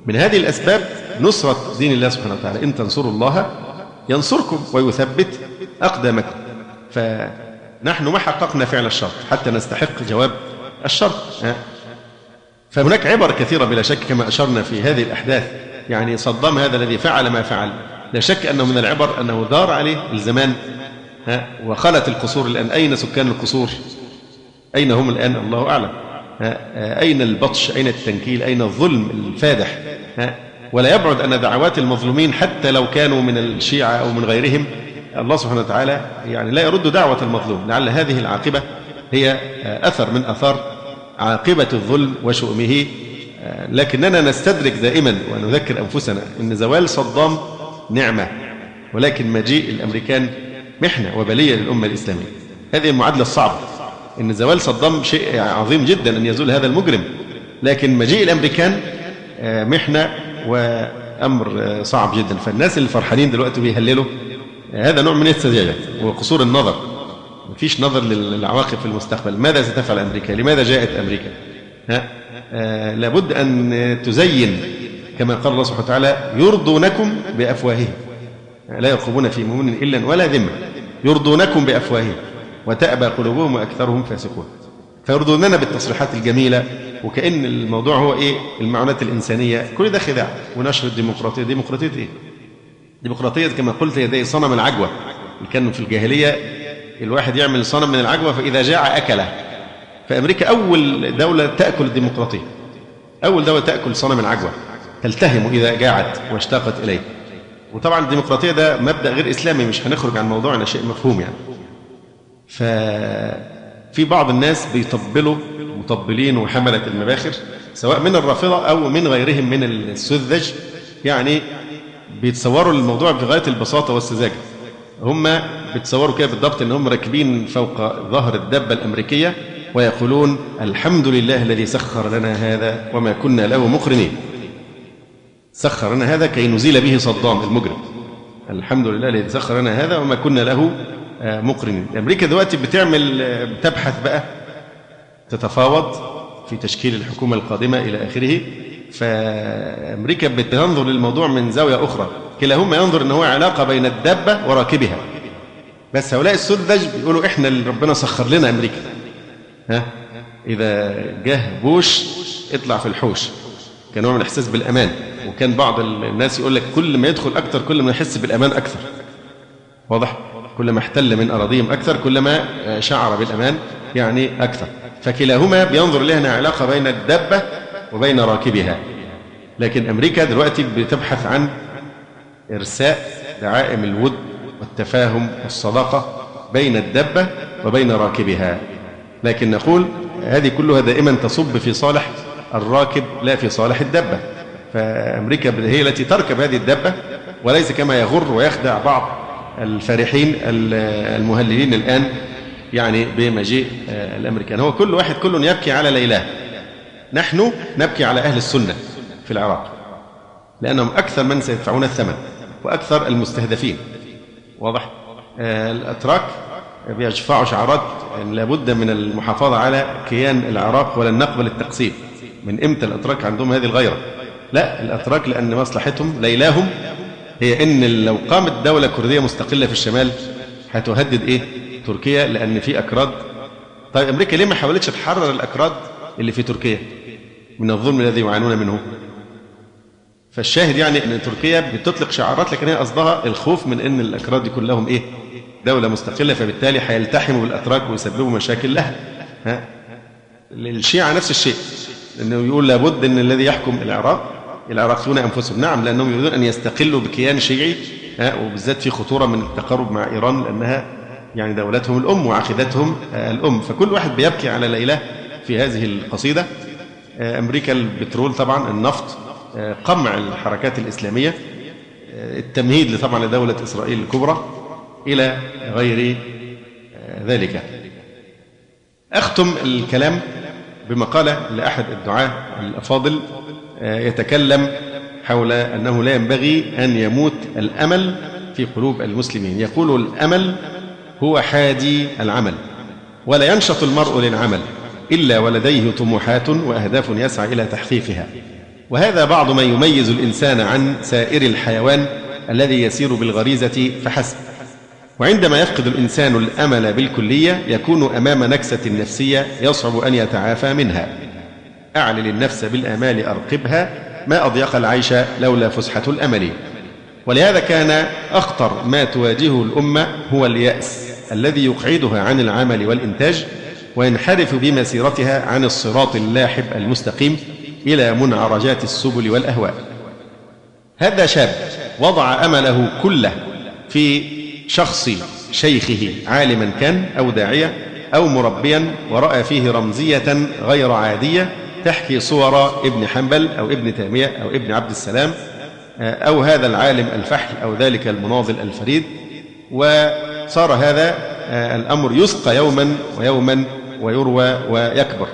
Speaker 2: من هذه الأسباب نصرة دين الله سبحانه وتعالى. إن تنصروا الله ينصركم ويثبت أقدامكم. فنحن ما حققنا فعل الشرط حتى نستحق جواب الشرط فهناك عبر كثيرة بلا شك كما أشرنا في هذه الأحداث. يعني صدام هذا الذي فعل ما فعل. لا شك أنه من العبر أنه دار عليه الزمان ها. وخلت القصور الآن. أين سكان القصور؟ أين هم الآن؟ الله أعلم أين البطش؟ أين التنكيل؟ أين الظلم الفادح؟ ولا يبعد أن دعوات المظلومين حتى لو كانوا من الشيعة أو من غيرهم الله سبحانه وتعالى يعني لا يرد دعوة المظلوم. لعل هذه العاقبة هي أثر من أثار عاقبة الظلم وشؤمه. لكننا نستدرك دائما ونذكر أنفسنا أن زوال صدام نعمة ولكن مجيء الأمريكان محنة وبلية للأمة الإسلامية. هذه المعادلة الصعبة. أن زوال صدام شيء عظيم جدا أن يزول هذا المجرم. لكن مجيء الأمريكان آه، محنة وأمر آه، صعب جدا. فالناس اللي فرحانين دلوقتي بيهللوا. هذا نوع من السذاجة وقصور النظر. مفيش نظر للعواقب في المستقبل. ماذا ستفعل أمريكا؟ لماذا جاءت أمريكا؟ ها؟ آه لابد أن تزين كما قال الله سبحانه وتعالى يرضونكم بأفواههم. لا يرقبون في مؤمن إلا ولا ذمة. يرضونكم بأفواههم وتأبى قلوبهم وأكثرهم فاسقون. فيرضوننا بالتصريحات الجميلة وكأن الموضوع هو إيه؟ المعونات الإنسانية. كل ده خداع. ونشر الديمقراطية. ديمقراطية إيه؟ ديمقراطية كما قلت هي صنم العجوة. اللي كانوا في الجاهلية الواحد يعمل صنم من العجوة فإذا جاع أكله فأمريكا أول دولة تأكل الديمقراطية. أول دولة تأكل صنم العجوة. تلتهم إذا جاعت واشتاقت إليه. وطبعا الديمقراطية ده مبدأ غير إسلامي مش هنخرج عن موضوعنا شيء مفهوم يعني. ففي بعض الناس بيطبلوا مطبلين وحملة المباخر سواء من الرافضة أو من غيرهم من السذج يعني بيتصوروا الموضوع بغاية البساطة والسذاجة. هم بيتصوروا كده بالضبط إن هم راكبين فوق ظهر الدبة الأمريكية ويقولون الحمد لله الذي سخر لنا هذا وما كنا له مقرنين. سخر لنا هذا كي نزيل به صدام المجرم. الحمد لله الذي سخر لنا هذا وما كنا له آه، مقرنين. أمريكا دلوقتي بتعمل آه، بتبحث بقى تتفاوض في تشكيل الحكومة القادمة إلى آخره. فأمريكا بتنظر للموضوع من زاوية أخرى. كلاهما ينظر أنه هو علاقة بين الدابة وراكبها. بس هؤلاء السذج بيقولوا إحنا اللي ربنا سخر لنا أمريكا. ها؟ إذا جه بوش اطلع في الحوش. كنوع من الإحساس بالأمان. وكان بعض الناس يقول لك كل ما يدخل أكثر كل ما يحس بالأمان أكثر واضح؟ كل ما احتل من أراضيهم أكثر كلما شعر بالأمان يعني أكثر فكلاهما بينظر لها علاقة بين الدبة وبين راكبها. لكن أمريكا دلوقتي بتبحث عن إرساء دعائم الود والتفاهم والصداقة بين الدبة وبين راكبها. لكن نقول هذه كلها دائما تصب في صالح الراكب لا في صالح الدبة. فأمريكا هي التي تركب هذه الدبة وليس كما يغر ويخدع بعض الفارحين المهللين الآن يعني بمجيء الأمريكان. هو كل واحد كل يبكي على ليلاه. نحن نبكي على أهل السنة في العراق لأنهم أكثر من سيدفعون الثمن وأكثر المستهدفين. واضح؟ الأتراك بيشفعوا شعارات لابد من المحافظة على كيان العراق ولن نقبل التقسيم من إمتى الأتراك عندهم هذه الغيرة؟ لا الأتراك لأن مصلحتهم ليلاهم هي إن لو قامت دولة كردية مستقلة في الشمال هتهدد إيه؟ تركيا لأن في أكراد. طيب أمريكا ليه ما حاولتش تحرر الأكراد اللي في تركيا؟ من الظلم الذي يعانون منه فالشاهد يعني إن تركيا بتطلق شعارات لكن هي قصدها الخوف من إن الأكراد يكون لهم إيه؟ دولة مستقلة فبالتالي هيلتحموا بالاتراك ويسببوا مشاكل لها. ها؟ الشيعة نفس الشيء إنه يقول لابد إن الذي يحكم العراق العراقيون أنفسهم، نعم لأنهم يريدون أن يستقلوا بكيان شيعي ها؟ وبالذات في خطورة من التقرب مع إيران لأنها يعني دولتهم الأم وعقيدتهم الأم، فكل واحد بيبكي على ليله في هذه القصيدة. أمريكا البترول طبعا النفط قمع الحركات الإسلامية التمهيد طبعا لدولة إسرائيل الكبرى إلى غير ذلك. أختم الكلام بمقالة لأحد الدعاة الأفاضل يتكلم حول أنه لا ينبغي أن يموت الأمل في قلوب المسلمين. يقول الأمل هو حادي العمل ولا ينشط المرء للعمل. إلا ولديه طموحات وأهداف يسعى إلى تحقيقها. وهذا بعض ما يميز الإنسان عن سائر الحيوان الذي يسير بالغريزة فحسب. وعندما يفقد الإنسان الأمل بالكلية يكون أمام نكسة نفسية يصعب أن يتعافى منها. أعلل النفس بالآمال أرقبها ما أضيق العيش لولا فسحة الأمل. ولهذا كان أخطر ما تواجهه الأمة هو اليأس الذي يقعدها عن العمل والإنتاج وينحرف بمسيرتها عن الصراط اللاحب المستقيم إلى منعرجات السبل والأهواء. هذا شاب وضع أمله كله في شخص شيخه عالما كان أو داعية أو مربيا ورأى فيه رمزية غير عادية تحكي صور ابن حنبل أو ابن تيمية أو ابن عبد السلام أو هذا العالم الفحل أو ذلك المناضل الفريد. وصار هذا الأمر يسقى يوما ويوما ويروى ويكبر.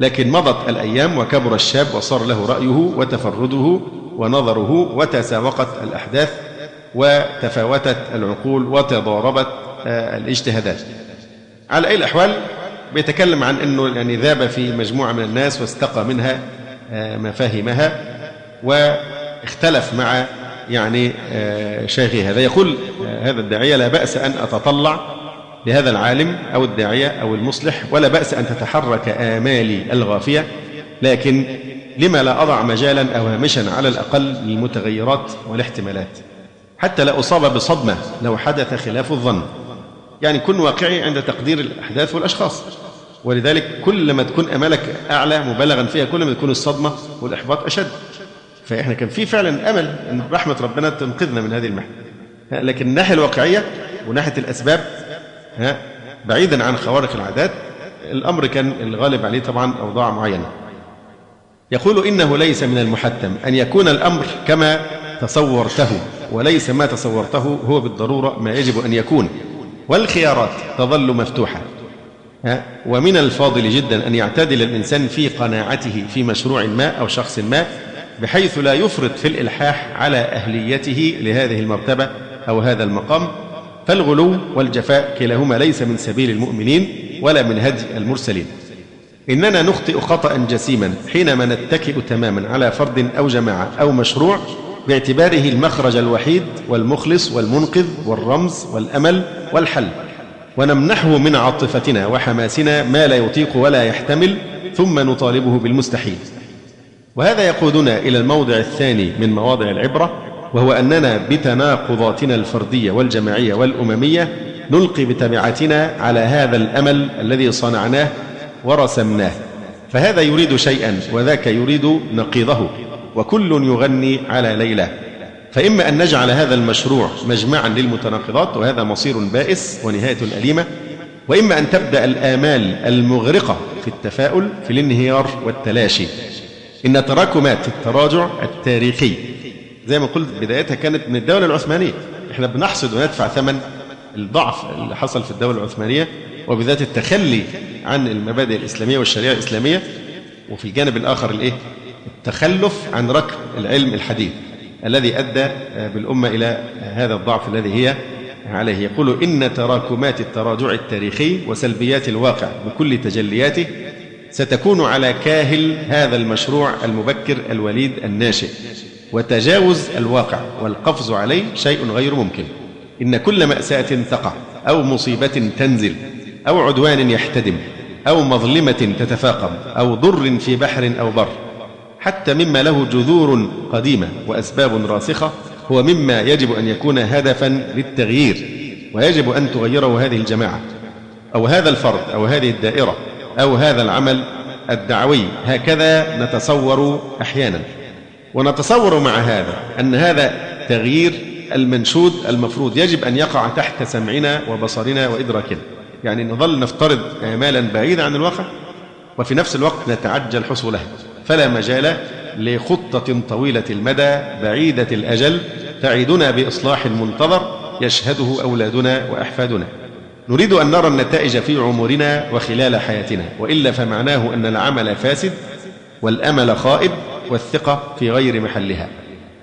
Speaker 2: لكن مضت الأيام وكبر الشاب وصار له رأيه وتفرده ونظره وتساوقت الأحداث وتفاوتت العقول وتضاربت الاجتهادات. على أي الأحوال بيتكلم عن أنه يعني ذاب في مجموعة من الناس واستقى منها مفاهيمها واختلف مع يعني شيخي هذا يقول هذا الداعية لا بأس أن أتطلع لهذا العالم أو الداعية أو المصلح ولا بأس أن تتحرك آمالي الغافية لكن لما لا أضع مجالا أو هامشا على الأقل للمتغيرات والاحتمالات. حتى لا أصاب بصدمة لو حدث خلاف الظن. يعني كن واقعي عند تقدير الأحداث والأشخاص. ولذلك كل ما تكون أمالك أعلى مبالغا فيها كل ما تكون الصدمة والإحباط أشد. فإحنا كان في فعلا أمل أن رحمة ربنا تنقذنا من هذه المحنة. لكن الناحية الواقعية وناحية الأسباب ها؟ بعيدا عن خوارق العادات الأمر كان الغالب عليه طبعا أوضاع معينة. يقول إنه ليس من المحتم أن يكون الأمر كما تصورته وليس ما تصورته هو بالضرورة ما يجب أن يكون. والخيارات تظل مفتوحة. ومن الفاضل جدا أن يعتدل الإنسان في قناعته في مشروع ما أو شخص ما بحيث لا يفرط في الإلحاح على أهليته لهذه المرتبة أو هذا المقام فالغلو والجفاء كلاهما ليس من سبيل المؤمنين ولا من هدي المرسلين. إننا نخطئ خطأ جسيما حينما نتكئ تماما على فرد أو جماعة أو مشروع باعتباره المخرج الوحيد والمخلص والمنقذ والرمز والأمل والحل. ونمنحه من عاطفتنا وحماسنا ما لا يطيق ولا يحتمل ثم نطالبه بالمستحيل. وهذا يقودنا إلى الموضع الثاني من مواضع العبرة وهو أننا بتناقضاتنا الفردية والجماعية والأممية نلقي بتبعتنا على هذا الأمل الذي صنعناه ورسمناه. فهذا يريد شيئا وذاك يريد نقيضه وكل يغني على ليلى فإما أن نجعل هذا المشروع مجمعا للمتناقضات وهذا مصير بائس ونهاية أليمة. وإما أن تبدأ الآمال المغرقة في التفاؤل في الانهيار والتلاشي. إن تراكمات التراجع التاريخي زي ما قلت بدايتها كانت من الدولة العثمانية. إحنا بنحصد وندفع ثمن الضعف اللي حصل في الدولة العثمانية وبذات التخلي عن المبادئ الإسلامية والشريعة الإسلامية وفي الجانب الآخر الإيه؟ التخلف عن ركب العلم الحديث الذي أدى بالأمة إلى هذا الضعف الذي هي عليه. يقول إن تراكمات التراجع التاريخي وسلبيات الواقع بكل تجلياته ستكون على كاهل هذا المشروع المبكر الوليد الناشئ. وتجاوز الواقع والقفز عليه شيء غير ممكن. إن كل مأساة تقع أو مصيبة تنزل أو عدوان يحتدم أو مظلمة تتفاقم أو ضر في بحر أو بر حتى مما له جذور قديمة وأسباب راسخة هو مما يجب أن يكون هدفا للتغيير ويجب أن تغيره هذه الجماعة أو هذا الفرد أو هذه الدائرة أو هذا العمل الدعوي. هكذا نتصور أحيانا. ونتصور مع هذا أن هذا تغيير المنشود المفروض يجب أن يقع تحت سمعنا وبصرنا وإدراكنا. يعني نظل نفترض آمالا بعيدة عن الواقع وفي نفس الوقت نتعجل حصولها فلا مجال لخطة طويلة المدى بعيدة الأجل تعيدنا بإصلاح منتظر يشهده أولادنا وأحفادنا. نريد أن نرى النتائج في عمرنا وخلال حياتنا وإلا فمعناه أن العمل فاسد والأمل خائب والثقة في غير محلها.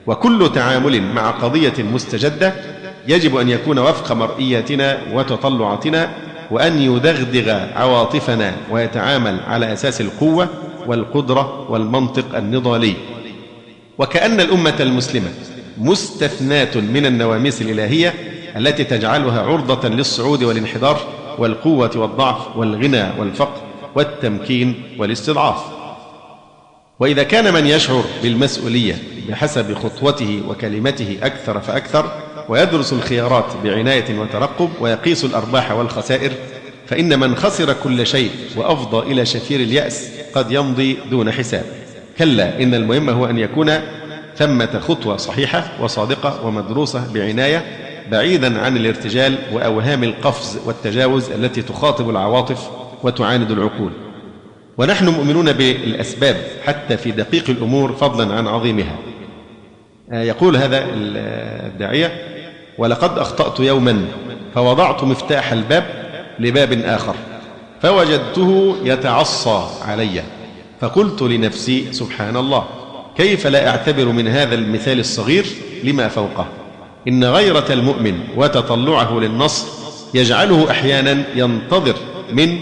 Speaker 2: وكل تعامل مع قضية مستجدة يجب أن يكون وفق مرئياتنا وتطلعاتنا وأن يدغدغ عواطفنا ويتعامل على أساس القوة والقدرة والمنطق النضالي. وكأن الأمة المسلمة مستثناة من النواميس الإلهية التي تجعلها عرضة للصعود والانحدار والقوة والضعف والغنى والفقر والتمكين والاستضعاف. وإذا كان من يشعر بالمسؤولية بحسب خطوته وكلمته أكثر فأكثر ويدرس الخيارات بعناية وترقب ويقيس الأرباح والخسائر فإن من خسر كل شيء وأفضى إلى شفير اليأس قد يمضي دون حساب. كلا إن المهم هو أن يكون ثمة خطوة صحيحة وصادقة ومدروسة بعناية بعيدا عن الارتجال وأوهام القفز والتجاوز التي تخاطب العواطف وتعاند العقول. ونحن مؤمنون بالأسباب حتى في دقيق الأمور فضلا عن عظيمها. يقول هذا الداعية ولقد أخطأت يوما فوضعت مفتاح الباب لباب آخر فوجدته يتعصى علي فقلت لنفسي سبحان الله كيف لا أعتبر من هذا المثال الصغير لما فوقه؟ إن غيرة المؤمن وتطلعه للنصر يجعله أحيانا ينتظر من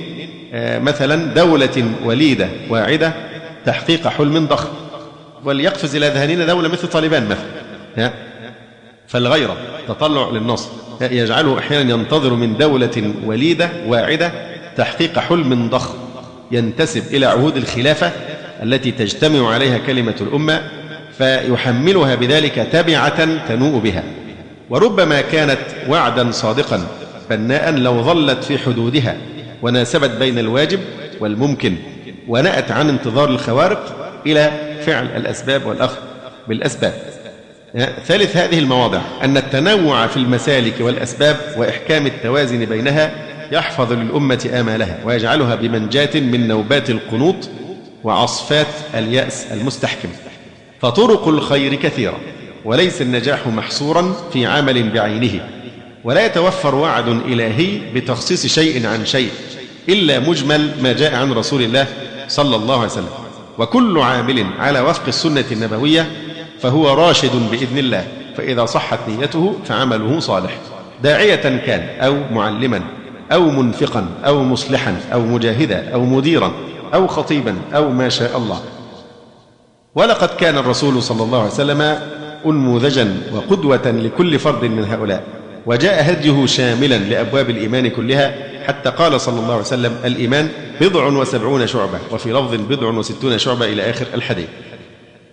Speaker 2: مثلا دولة وليدة واعدة تحقيق حلم ضخم وليقفز إلى ذهننا دولة مثل طالبان مثلا. فالغيرة تطلع للنصر. يجعله أحيانا ينتظر من دولة وليدة واعدة تحقيق حلم ضخم ينتسب إلى عهود الخلافة التي تجتمع عليها كلمة الأمة فيحملها بذلك تبعة تنوء بها. وربما كانت وعدا صادقا بناء لو ظلت في حدودها. وناسبت بين الواجب والممكن ونأت عن انتظار الخوارق إلى فعل الأسباب والأخذ بالأسباب. ثالث هذه المواضع أن التنوع في المسالك والأسباب وإحكام التوازن بينها يحفظ للأمة آمالها ويجعلها بمنجاة من نوبات القنوط وعصفات اليأس المستحكم. فطرق الخير كثيرة وليس النجاح محصورا في عمل بعينه ولا يتوفر وعد إلهي بتخصيص شيء عن شيء. إلا مجمل ما جاء عن رسول الله صلى الله عليه وسلم. وكل عامل على وفق السنة النبوية فهو راشد بإذن الله فإذا صحت نيته فعمله صالح. داعية كان أو معلما أو منفقا أو مصلحا أو مجاهدا أو مديرا أو خطيبا أو ما شاء الله. ولقد كان الرسول صلى الله عليه وسلم أنموذجا وقدوة لكل فرد من هؤلاء وجاء هديه شاملا لأبواب الإيمان كلها حتى قال صلى الله عليه وسلم الإيمان بضع وسبعون شعبة وفي لفظ بضع وستون شعبة إلى آخر الحديث.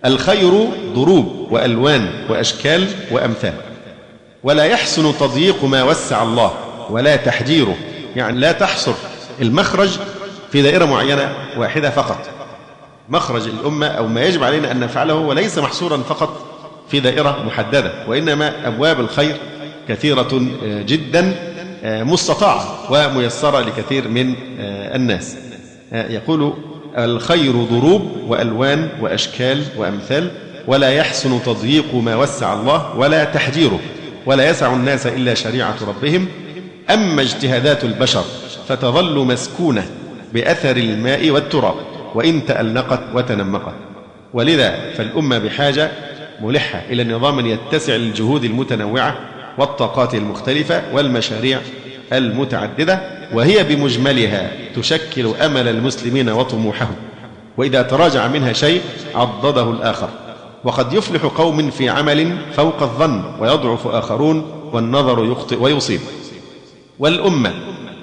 Speaker 2: الخير ضروب وألوان وأشكال وأمثال. ولا يحسن تضييق ما وسع الله ولا تحجيره. يعني لا تحصر المخرج في دائرة معينة واحدة فقط. مخرج الأمة أو ما يجب علينا أن نفعله وليس محصورا فقط في دائرة محددة وإنما أبواب الخير كثيرة جدا مستطاعة وميسرة لكثير من الناس. يقول الخير ضروب وألوان وأشكال وأمثال ولا يحسن تضييق ما وسع الله ولا تحجيره ولا يسع الناس إلا شريعة ربهم. أما اجتهادات البشر فتظل مسكونة بأثر الماء والتراب وإن تألقت وتنمقت. ولذا فالأمة بحاجة ملحة إلى نظام يتسع للجهود المتنوعة والطاقات المختلفة والمشاريع المتعددة وهي بمجملها تشكل أمل المسلمين وطموحهم. وإذا تراجع منها شيء عضده الآخر. وقد يفلح قوم في عمل فوق الظن ويضعف آخرون والنظر يخطئ ويصيب. والأمة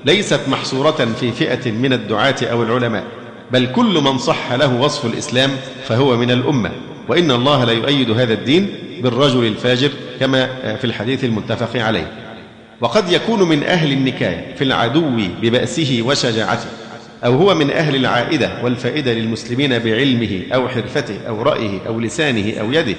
Speaker 2: ليست محصورة في فئة من الدعاة أو العلماء بل كل من صح له وصف الإسلام فهو من الأمة. وإن الله لا يؤيد هذا الدين بالرجل الفاجر كما في الحديث المتفق عليه. وقد يكون من أهل النكاية في العدو ببأسه وشجاعته أو هو من أهل العائدة والفائدة للمسلمين بعلمه أو حرفته أو رأيه أو لسانه أو يده.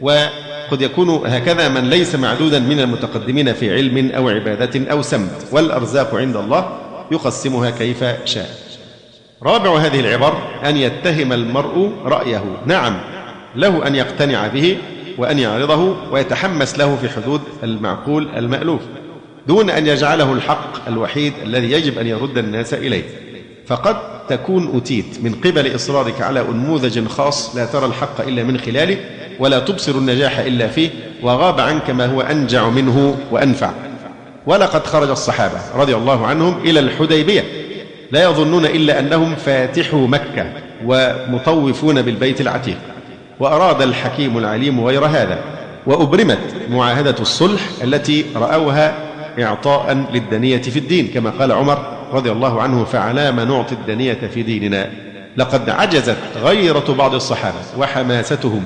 Speaker 2: وقد يكون هكذا من ليس معدودا من المتقدمين في علم أو عبادة أو سمت والأرزاق عند الله يقسمها كيف شاء. رابع هذه العبر أن يتهم المرء رأيه. نعم له أن يقتنع به وأن يعرضه ويتحمس له في حدود المعقول المألوف دون أن يجعله الحق الوحيد الذي يجب أن يرد الناس إليه. فقد تكون أتيت من قبل إصرارك على أنموذج خاص لا ترى الحق إلا من خلاله ولا تبصر النجاح إلا فيه وغاب عنك ما هو أنجع منه وأنفع. ولقد خرج الصحابة رضي الله عنهم إلى الحديبية. لا يظنون إلا أنهم فاتحوا مكة ومطوفون بالبيت العتيق. وأراد الحكيم العليم غير هذا وأبرمت معاهدة الصلح التي رأوها إعطاء للدنية في الدين كما قال عمر رضي الله عنه فعلام نعطي الدنية في ديننا لقد عجزت غيرة بعض الصحابة وحماستهم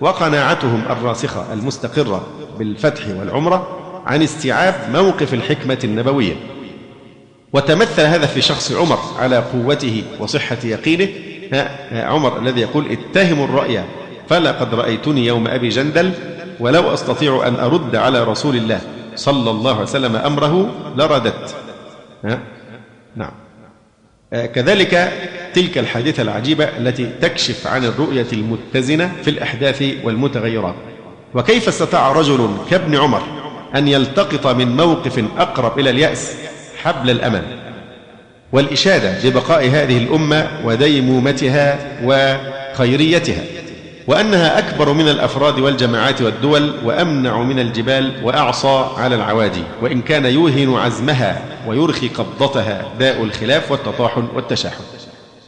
Speaker 2: وقناعتهم الراسخة المستقرة بالفتح والعمرة عن استيعاب موقف الحكمة النبوية. وتمثل هذا في شخص عمر على قوته وصحة يقينه عمر الذي يقول اتهموا الرأي فلقد رأيتني يوم أبي جندل ولو أستطيع أن أرد على رسول الله صلى الله عليه وسلم أمره لرددت. نعم. كذلك تلك الحادثة العجيبة التي تكشف عن الرؤية المتزنة في الأحداث والمتغيرات. وكيف استطاع رجل كابن عمر أن يلتقط من موقف أقرب إلى اليأس حبل الأمل؟ والإشادة ببقاء هذه الأمة وديمومتها وخيريتها. وأنها أكبر من الأفراد والجماعات والدول وأمنع من الجبال وأعصى على العوادي وإن كان يوهن عزمها ويرخي قبضتها داء الخلاف والتطاحن والتشاحن.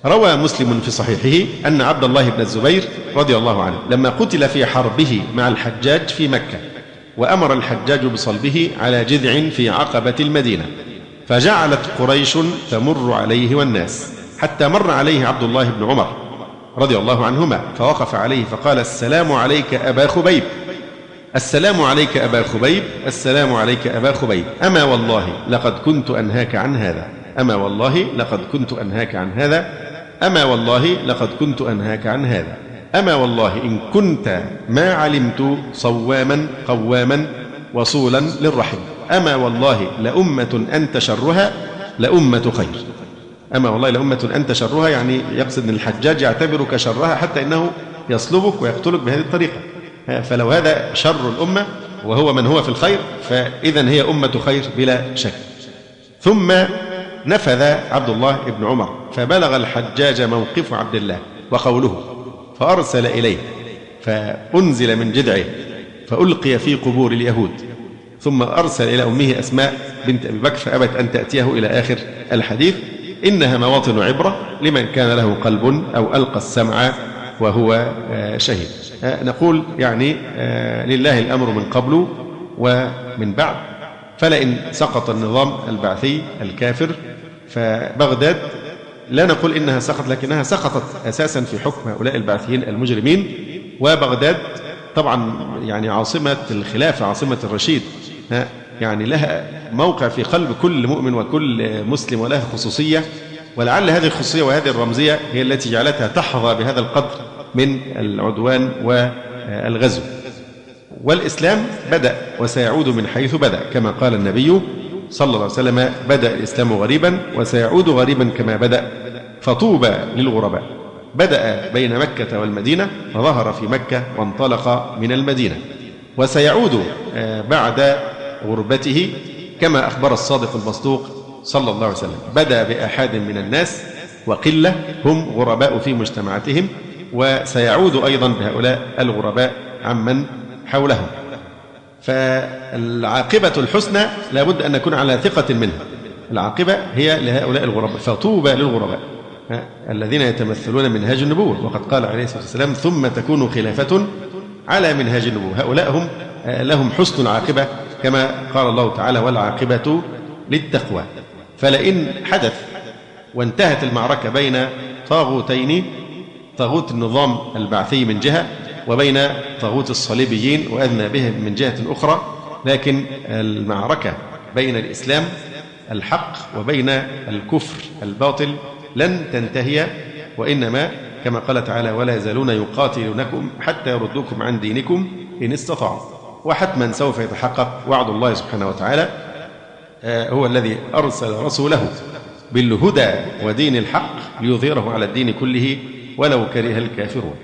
Speaker 2: روى مسلم في صحيحه أن عبد الله بن الزبير رضي الله عنه لما قتل في حربه مع الحجاج في مكة وأمر الحجاج بصلبه على جذع في عقبة المدينة فجعلت قريش تمر عليه والناس حتى مر عليه عبد الله بن عمر. رضي الله عنهما فوقف عليه فقال السلام عليك أبا خبيب. السلام عليك أبا خبيب السلام عليك أبا خبيب. أما والله لقد كنت أنهاك عن هذا. أما والله لقد كنت أنهاك عن هذا. أما والله لقد كنت أنهاك عن هذا. أما والله إن كنت ما علمت صواما قواما وصولا للرحم. أما والله لأمة أنت شرها لأمة خير. أما والله لأمة أنت شرها يعني يقصد أن الحجاج يعتبرك شرها حتى أنه يصلبك ويقتلك بهذه الطريقة. فلو هذا شر الأمة وهو من هو في الخير فإذا هي أمة خير بلا شك. ثم نفذ عبد الله بن عمر فبلغ الحجاج موقف عبد الله وقوله فأرسل إليه فأنزل من جذعه فألقي في قبور اليهود ثم أرسل إلى أمه أسماء بنت أبي بكر فأبت أن تأتيه إلى آخر الحديث. إنها مواطن عبرة لمن كان له قلب أو ألقى السمع وهو آه، شهيد. آه، نقول يعني آه، لله الأمر من قبل ومن بعد. فلئن سقط النظام البعثي الكافر فبغداد لا نقول إنها سقط لكنها سقطت أساسا في حكم هؤلاء البعثيين المجرمين. وبغداد طبعا يعني عاصمة الخلافة عاصمة الرشيد. يعني لها موقع في قلب كل مؤمن وكل مسلم ولها خصوصية ولعل هذه الخصوصية وهذه الرمزية هي التي جعلتها تحظى بهذا القدر من العدوان والغزو. والإسلام بدأ وسيعود من حيث بدأ كما قال النبي صلى الله عليه وسلم بدأ الإسلام غريبا وسيعود غريبا كما بدأ فطوبى للغرباء. بدأ بين مكة والمدينة فظهر في مكة وانطلق من المدينة. وسيعود آه، بعد غربته كما أخبر الصادق المصدوق صلى الله عليه وسلم. بدا بآحاد من الناس وقلة هم غرباء في مجتمعاتهم وسيعود أيضا بهؤلاء الغرباء عمن حولهم. فالعاقبة الحسنى لابد أن نكون على ثقة منها. العاقبة هي لهؤلاء الغرباء فطوبى للغرباء الذين يتمثلون منهاج النبوة. وقد قال عليه الصلاة والسلام ثم تكون خلافة على منهاج النبوة. هؤلاء هم لهم حسن العاقبة كما قال الله تعالى والعاقبة للتقوى. فلئن حدث وانتهت المعركة بين طاغوتين طاغوت النظام البعثي من جهة وبين طاغوت الصليبيين وأذنى بهم من جهة أخرى لكن المعركة بين الإسلام الحق وبين الكفر الباطل لن تنتهي وإنما كما قال تعالى ولا يزالون يقاتلونكم حتى يردوكم عن دينكم إن استطاعوا. وحتما سوف يتحقق وعد الله سبحانه وتعالى آه، هو الذي أرسل رسوله بالهدى ودين الحق ليظهره على الدين كله ولو كره الكافرون.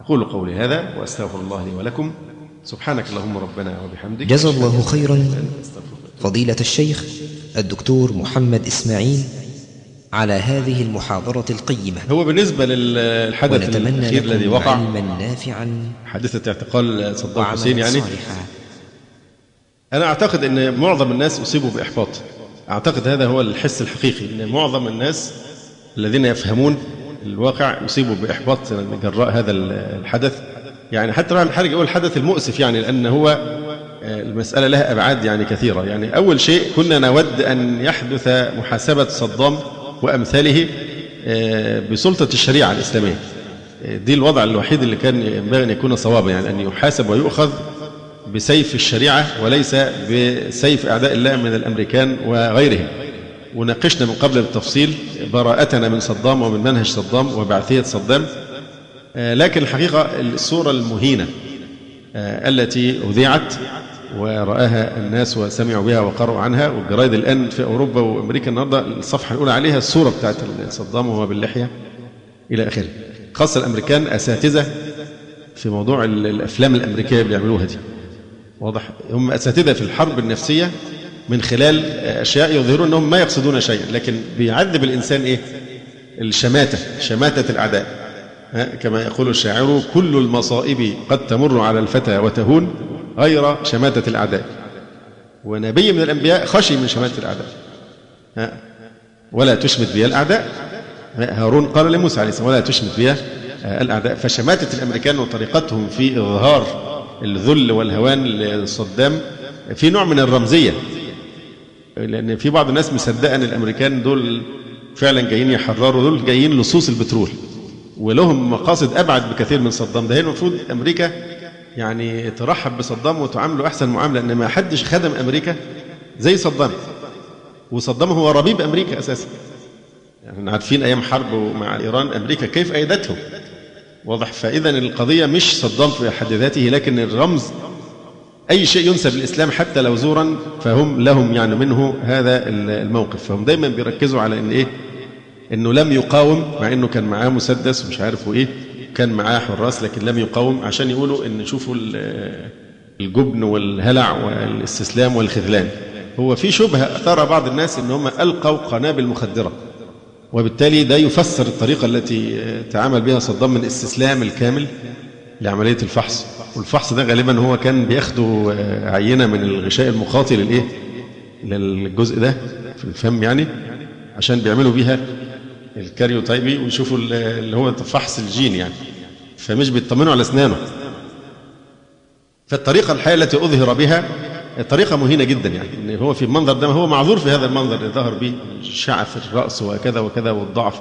Speaker 2: أقول قولي هذا وأستغفر الله لي ولكم. سبحانك اللهم ربنا وبحمدك.
Speaker 1: جزى الله خيرا. فضيلة الشيخ الدكتور محمد إسماعيل على هذه المحاضرة القيمة.
Speaker 2: هو بالنسبة للحدث الأخير الذي وقع
Speaker 1: علما نافعا.
Speaker 2: حادثة اعتقال صدام حسين يعني صالحا. أنا أعتقد أن معظم الناس أصيبوا بإحباط. أعتقد هذا هو الحس الحقيقي أن معظم الناس الذين يفهمون الواقع أصيبوا بإحباط جراء هذا الحدث. يعني حتى الواحد الحرج يقول الحدث المؤسف يعني لأن هو آه، المسألة لها أبعاد يعني كثيرة. يعني أول شيء كنا نود أن يحدث محاسبة صدام وأمثاله آه، بسلطة الشريعة الإسلامية. آه، دي الوضع الوحيد اللي كان ينبغي أن يكون صوابا يعني أن يحاسب ويؤخذ بسيف الشريعة وليس بسيف أعداء الله من الأمريكان وغيرهم. وناقشنا من قبل بالتفصيل براءتنا من صدام ومن منهج صدام وبعثية صدام. آه، لكن الحقيقة الصورة المهينة التي أذيعت ورآها الناس وسمعوا بها وقرأوا عنها. والجرايد الآن في أوروبا وأمريكا النهاردة الصفحة الأولى عليها الصورة بتاعت صدام وهو باللحية إلى آخره. خاصة الأمريكان أساتذة في موضوع الأفلام الأمريكية اللي بيعملوها دي. واضح؟ هم أساتذة في الحرب النفسية من خلال أشياء يظهرون أنهم ما يقصدون شيئا لكن بيعذب الإنسان إيه؟ الشماتة شماتة الأعداء. كما يقول الشاعر كل المصائب قد تمر على الفتى وتهون غير شماتة الأعداء. ونبي من الأنبياء خشي من شماتة الأعداء. ولا تشمت بي الأعداء. هارون قال لموسى عليه السلام ولا تشمت بي الأعداء. فشماتة الأمريكان وطريقتهم في إظهار الذل والهوان لصدام في نوع من الرمزية. لأن في بعض الناس مصدقة أن الأمريكان دول فعلا جايين يحرروا دول جايين لصوص البترول. ولهم مقاصد أبعد بكثير من صدام. ده هي المفروض أمريكا يعني ترحب بصدام وتعامله أحسن معاملة أن ما حدش خدم أمريكا زي صدام. وصدام هو ربيب أمريكا أساسا. يعني عارفين أيام حرب مع إيران أمريكا كيف أيدتهم واضح. فإذا القضية مش صدام في حد ذاته لكن الرمز أي شيء ينسب للإسلام حتى لو زورا فهم لهم يعني منه هذا الموقف. فهم دايما بيركزوا على إن إيه؟ إنه لم يقاوم مع إنه كان معاه مسدس ومش عارف وإيه. كان معاه حراس لكن لم يقاوم عشان يقولوا إن شوفوا الجبن والهلع والاستسلام والخذلان. هو في شبهة أثار بعض الناس إن هم ألقوا قنابل مخدرة وبالتالي ده يفسر الطريقة التي تعامل بها صدام من استسلام الكامل لعملية الفحص. والفحص ده غالبا هو كان بياخدوا عينة من الغشاء المخاطي للإيه للجزء ده في الفم يعني عشان بيعملوا بيها ال karyotype ويشوفوا اللي هو فحص الجين يعني. فمش بيطمنوا على أسنانه. فالطريقة الحقيقة التي أظهر بها طريقة مهينة جدا يعني. إن هو في المنظر ده هو معذور في هذا المنظر اللي ظهر به شعف الرأس وكذا وكذا والضعف.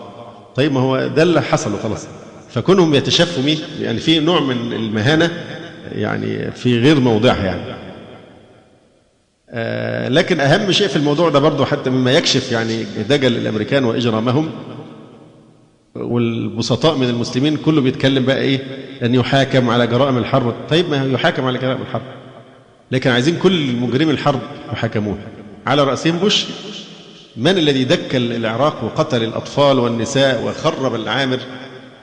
Speaker 2: طيب ما هو ده اللي حصل وخلاص. فكونهم يتشفوا به يعني في نوع من المهانة يعني في غير موضعها يعني. آه لكن أهم شيء في الموضوع ده برضه حتى مما يكشف يعني دجل الأمريكان وإجرامهم والبسطاء من المسلمين كله بيتكلم بقى إيه؟ أن يحاكم على جرائم الحرب. طيب ما يحاكم على جرائم الحرب. لكن عايزين كل مجرمي الحرب يحاكموه. على رأسهم بوش من الذي دك العراق وقتل الأطفال والنساء وخرب العامر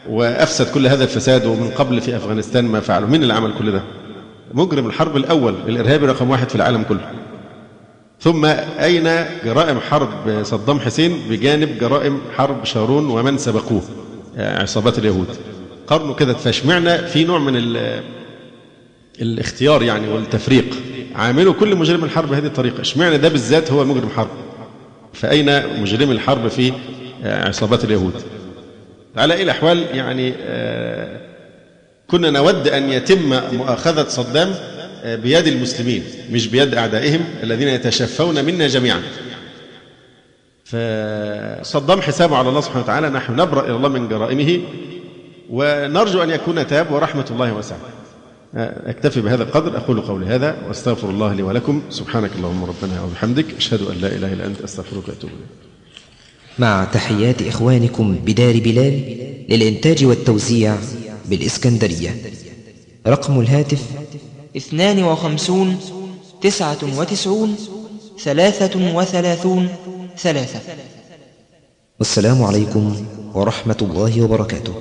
Speaker 2: وأفسد كل هذا الفساد ومن قبل في أفغانستان ما فعلوا؟ من اللي عمل كل ده؟ مجرم الحرب الأول الإرهابي رقم واحد في العالم كله. ثم أين جرائم حرب صدام حسين؟ بجانب جرائم حرب شارون ومن سبقوه عصابات اليهود. قارنوا كده فاشمعنا في نوع من الاختيار يعني والتفريق. عاملوا كل مجرم الحرب بهذه الطريقة. اشمعنى ده بالذات هو مجرم حرب فأين مجرم الحرب في عصابات اليهود؟ على أي الأحوال يعني كنا نود أن يتم مؤاخذة صدام بيد المسلمين مش بيد أعدائهم الذين يتشفون منا جميعا. فصدام حسابه على الله سبحانه وتعالى نحن نبرأ إلى الله من جرائمه ونرجو أن يكون تاب ورحمة الله واسعة. أكتفي بهذا القدر أقول قولي هذا وأستغفر الله لي ولكم. سبحانك اللهم ربنا وبحمدك أشهد أن لا إله إلا أنت أستغفرك وأتوب إليك.
Speaker 1: مع تحيات إخوانكم بدار بلال للإنتاج والتوزيع بالإسكندرية. رقم الهاتف
Speaker 3: اثنان وخمسون تسعة وتسعون ثلاثة وثلاثون ثلاثة.
Speaker 1: والسلام عليكم ورحمة الله وبركاته.